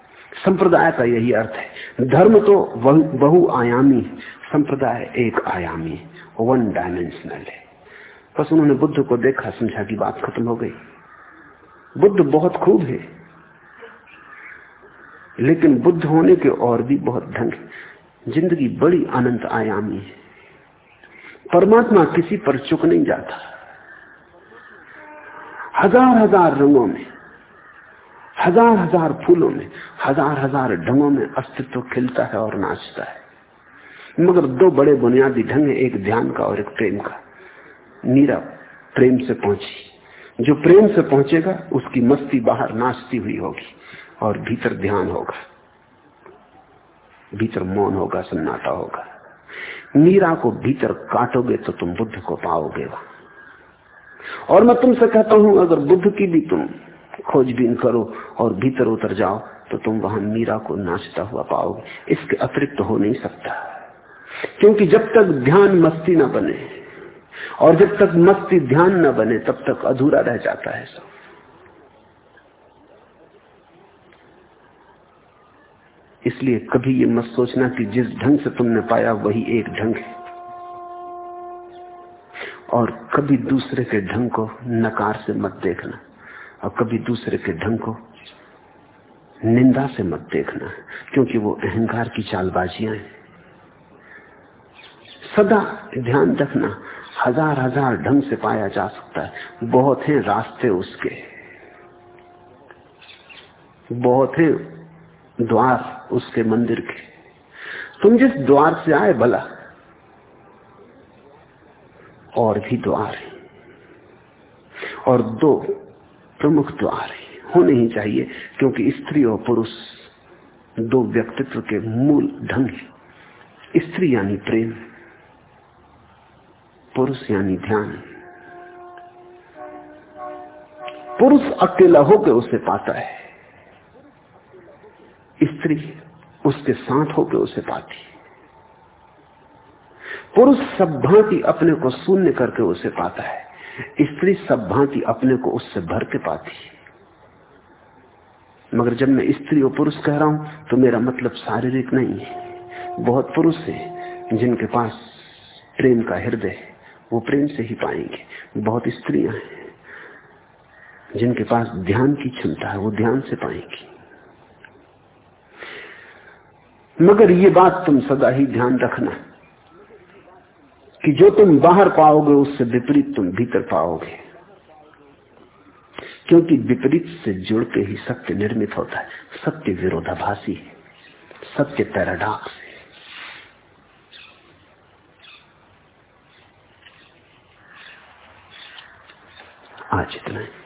संप्रदाय का यही अर्थ है। धर्म तो बहुआयामी संप्रदाय एक आयामी वन डायमेंशनल है। बस उन्होंने बुद्ध को देखा, समझा की बात खत्म हो गई। बुद्ध बहुत खूब है। लेकिन बुद्ध होने के और भी बहुत ढंग ज़िंदगी बड़ी अनंत आयामी है। परमात्मा किसी पर चुक नहीं जाता। हज़ार हज़ार रंगों में, हज़ार हज़ार फूलों में, हज़ार हज़ार ढंगों में अस्तित्व खिलता है और नाचता है। मगर दो बड़े बुनियादी ढंग है, एक ध्यान का और एक प्रेम का। मीरा प्रेम से पहुँची। जो प्रेम से पहुंचेगा, उसकी मस्ती बाहर नाचती हुई होगी और भीतर ध्यान होगा। भीतर मौन होगा, सन्नाटा होगा। मीरा को भीतर काटोगे तो तुम बुद्ध को पाओगे वहाँ। और मैं तुमसे कहता हूँ, अगर बुद्ध की भी तुम खोजबीन करो और भीतर उतर जाओ तो तुम वहाँ मीरा को नाचता हुआ पाओगे। इसके अतिरिक्त तो हो नहीं सकता। क्योंकि जब तक ध्यान मस्ती ना बने और जब तक मस्ती ध्यान न बने, तब तक अधूरा रह जाता है सब। इसलिए कभी ये मत सोचना कि जिस ढंग से तुमने पाया, वही एक ढंग है। और कभी दूसरे के ढंग को नकार से मत देखना, और कभी दूसरे के ढंग को निंदा से मत देखना, क्योंकि वो अहंकार की चालबाजियाँ हैं। सदा ध्यान रखना हज़ार हज़ार ढंग से पाया जा सकता है। बहुत हैं रास्ते उसके। बहुत हैं द्वार उसके मंदिर के। तुम जिस द्वार से आए भला, और भी द्वार है। और दो प्रमुख द्वार है। होने ही चाहिए, क्योंकि स्त्री और पुरुष दो व्यक्तित्व के मूल ढंग है। स्त्री यानी प्रेम। पुरुष यानी ध्यान। पुरुष अकेला होकर उसे पाता है। स्त्री उसके साथ होकर उसे पाती पुरुष सब भांति अपने को शून्य करके उसे पाता है। स्त्री सब भांति अपने को उससे भर के पाती है। मगर जब मैं स्त्री और पुरुष कह रहा हूँ तो मेरा मतलब शारीरिक नहीं है। बहुत पुरुष है जिनके पास प्रेम का हृदय है। वो प्रेम से ही पाएँगे। बहुत स्त्रियाँ हैं, जिनके पास ध्यान की क्षमता है, वो ध्यान से पाएँगी। मगर ये बात तुम सदा ही ध्यान रखना, कि जो तुम बाहर पाओगे, उससे विपरीत तुम भीतर पाओगे। क्योंकि विपरीत से जुड़ के ही सत्य निर्मित होता है। सत्य विरोधाभासी है, सत्य पैराडॉक्स है आज इतना है।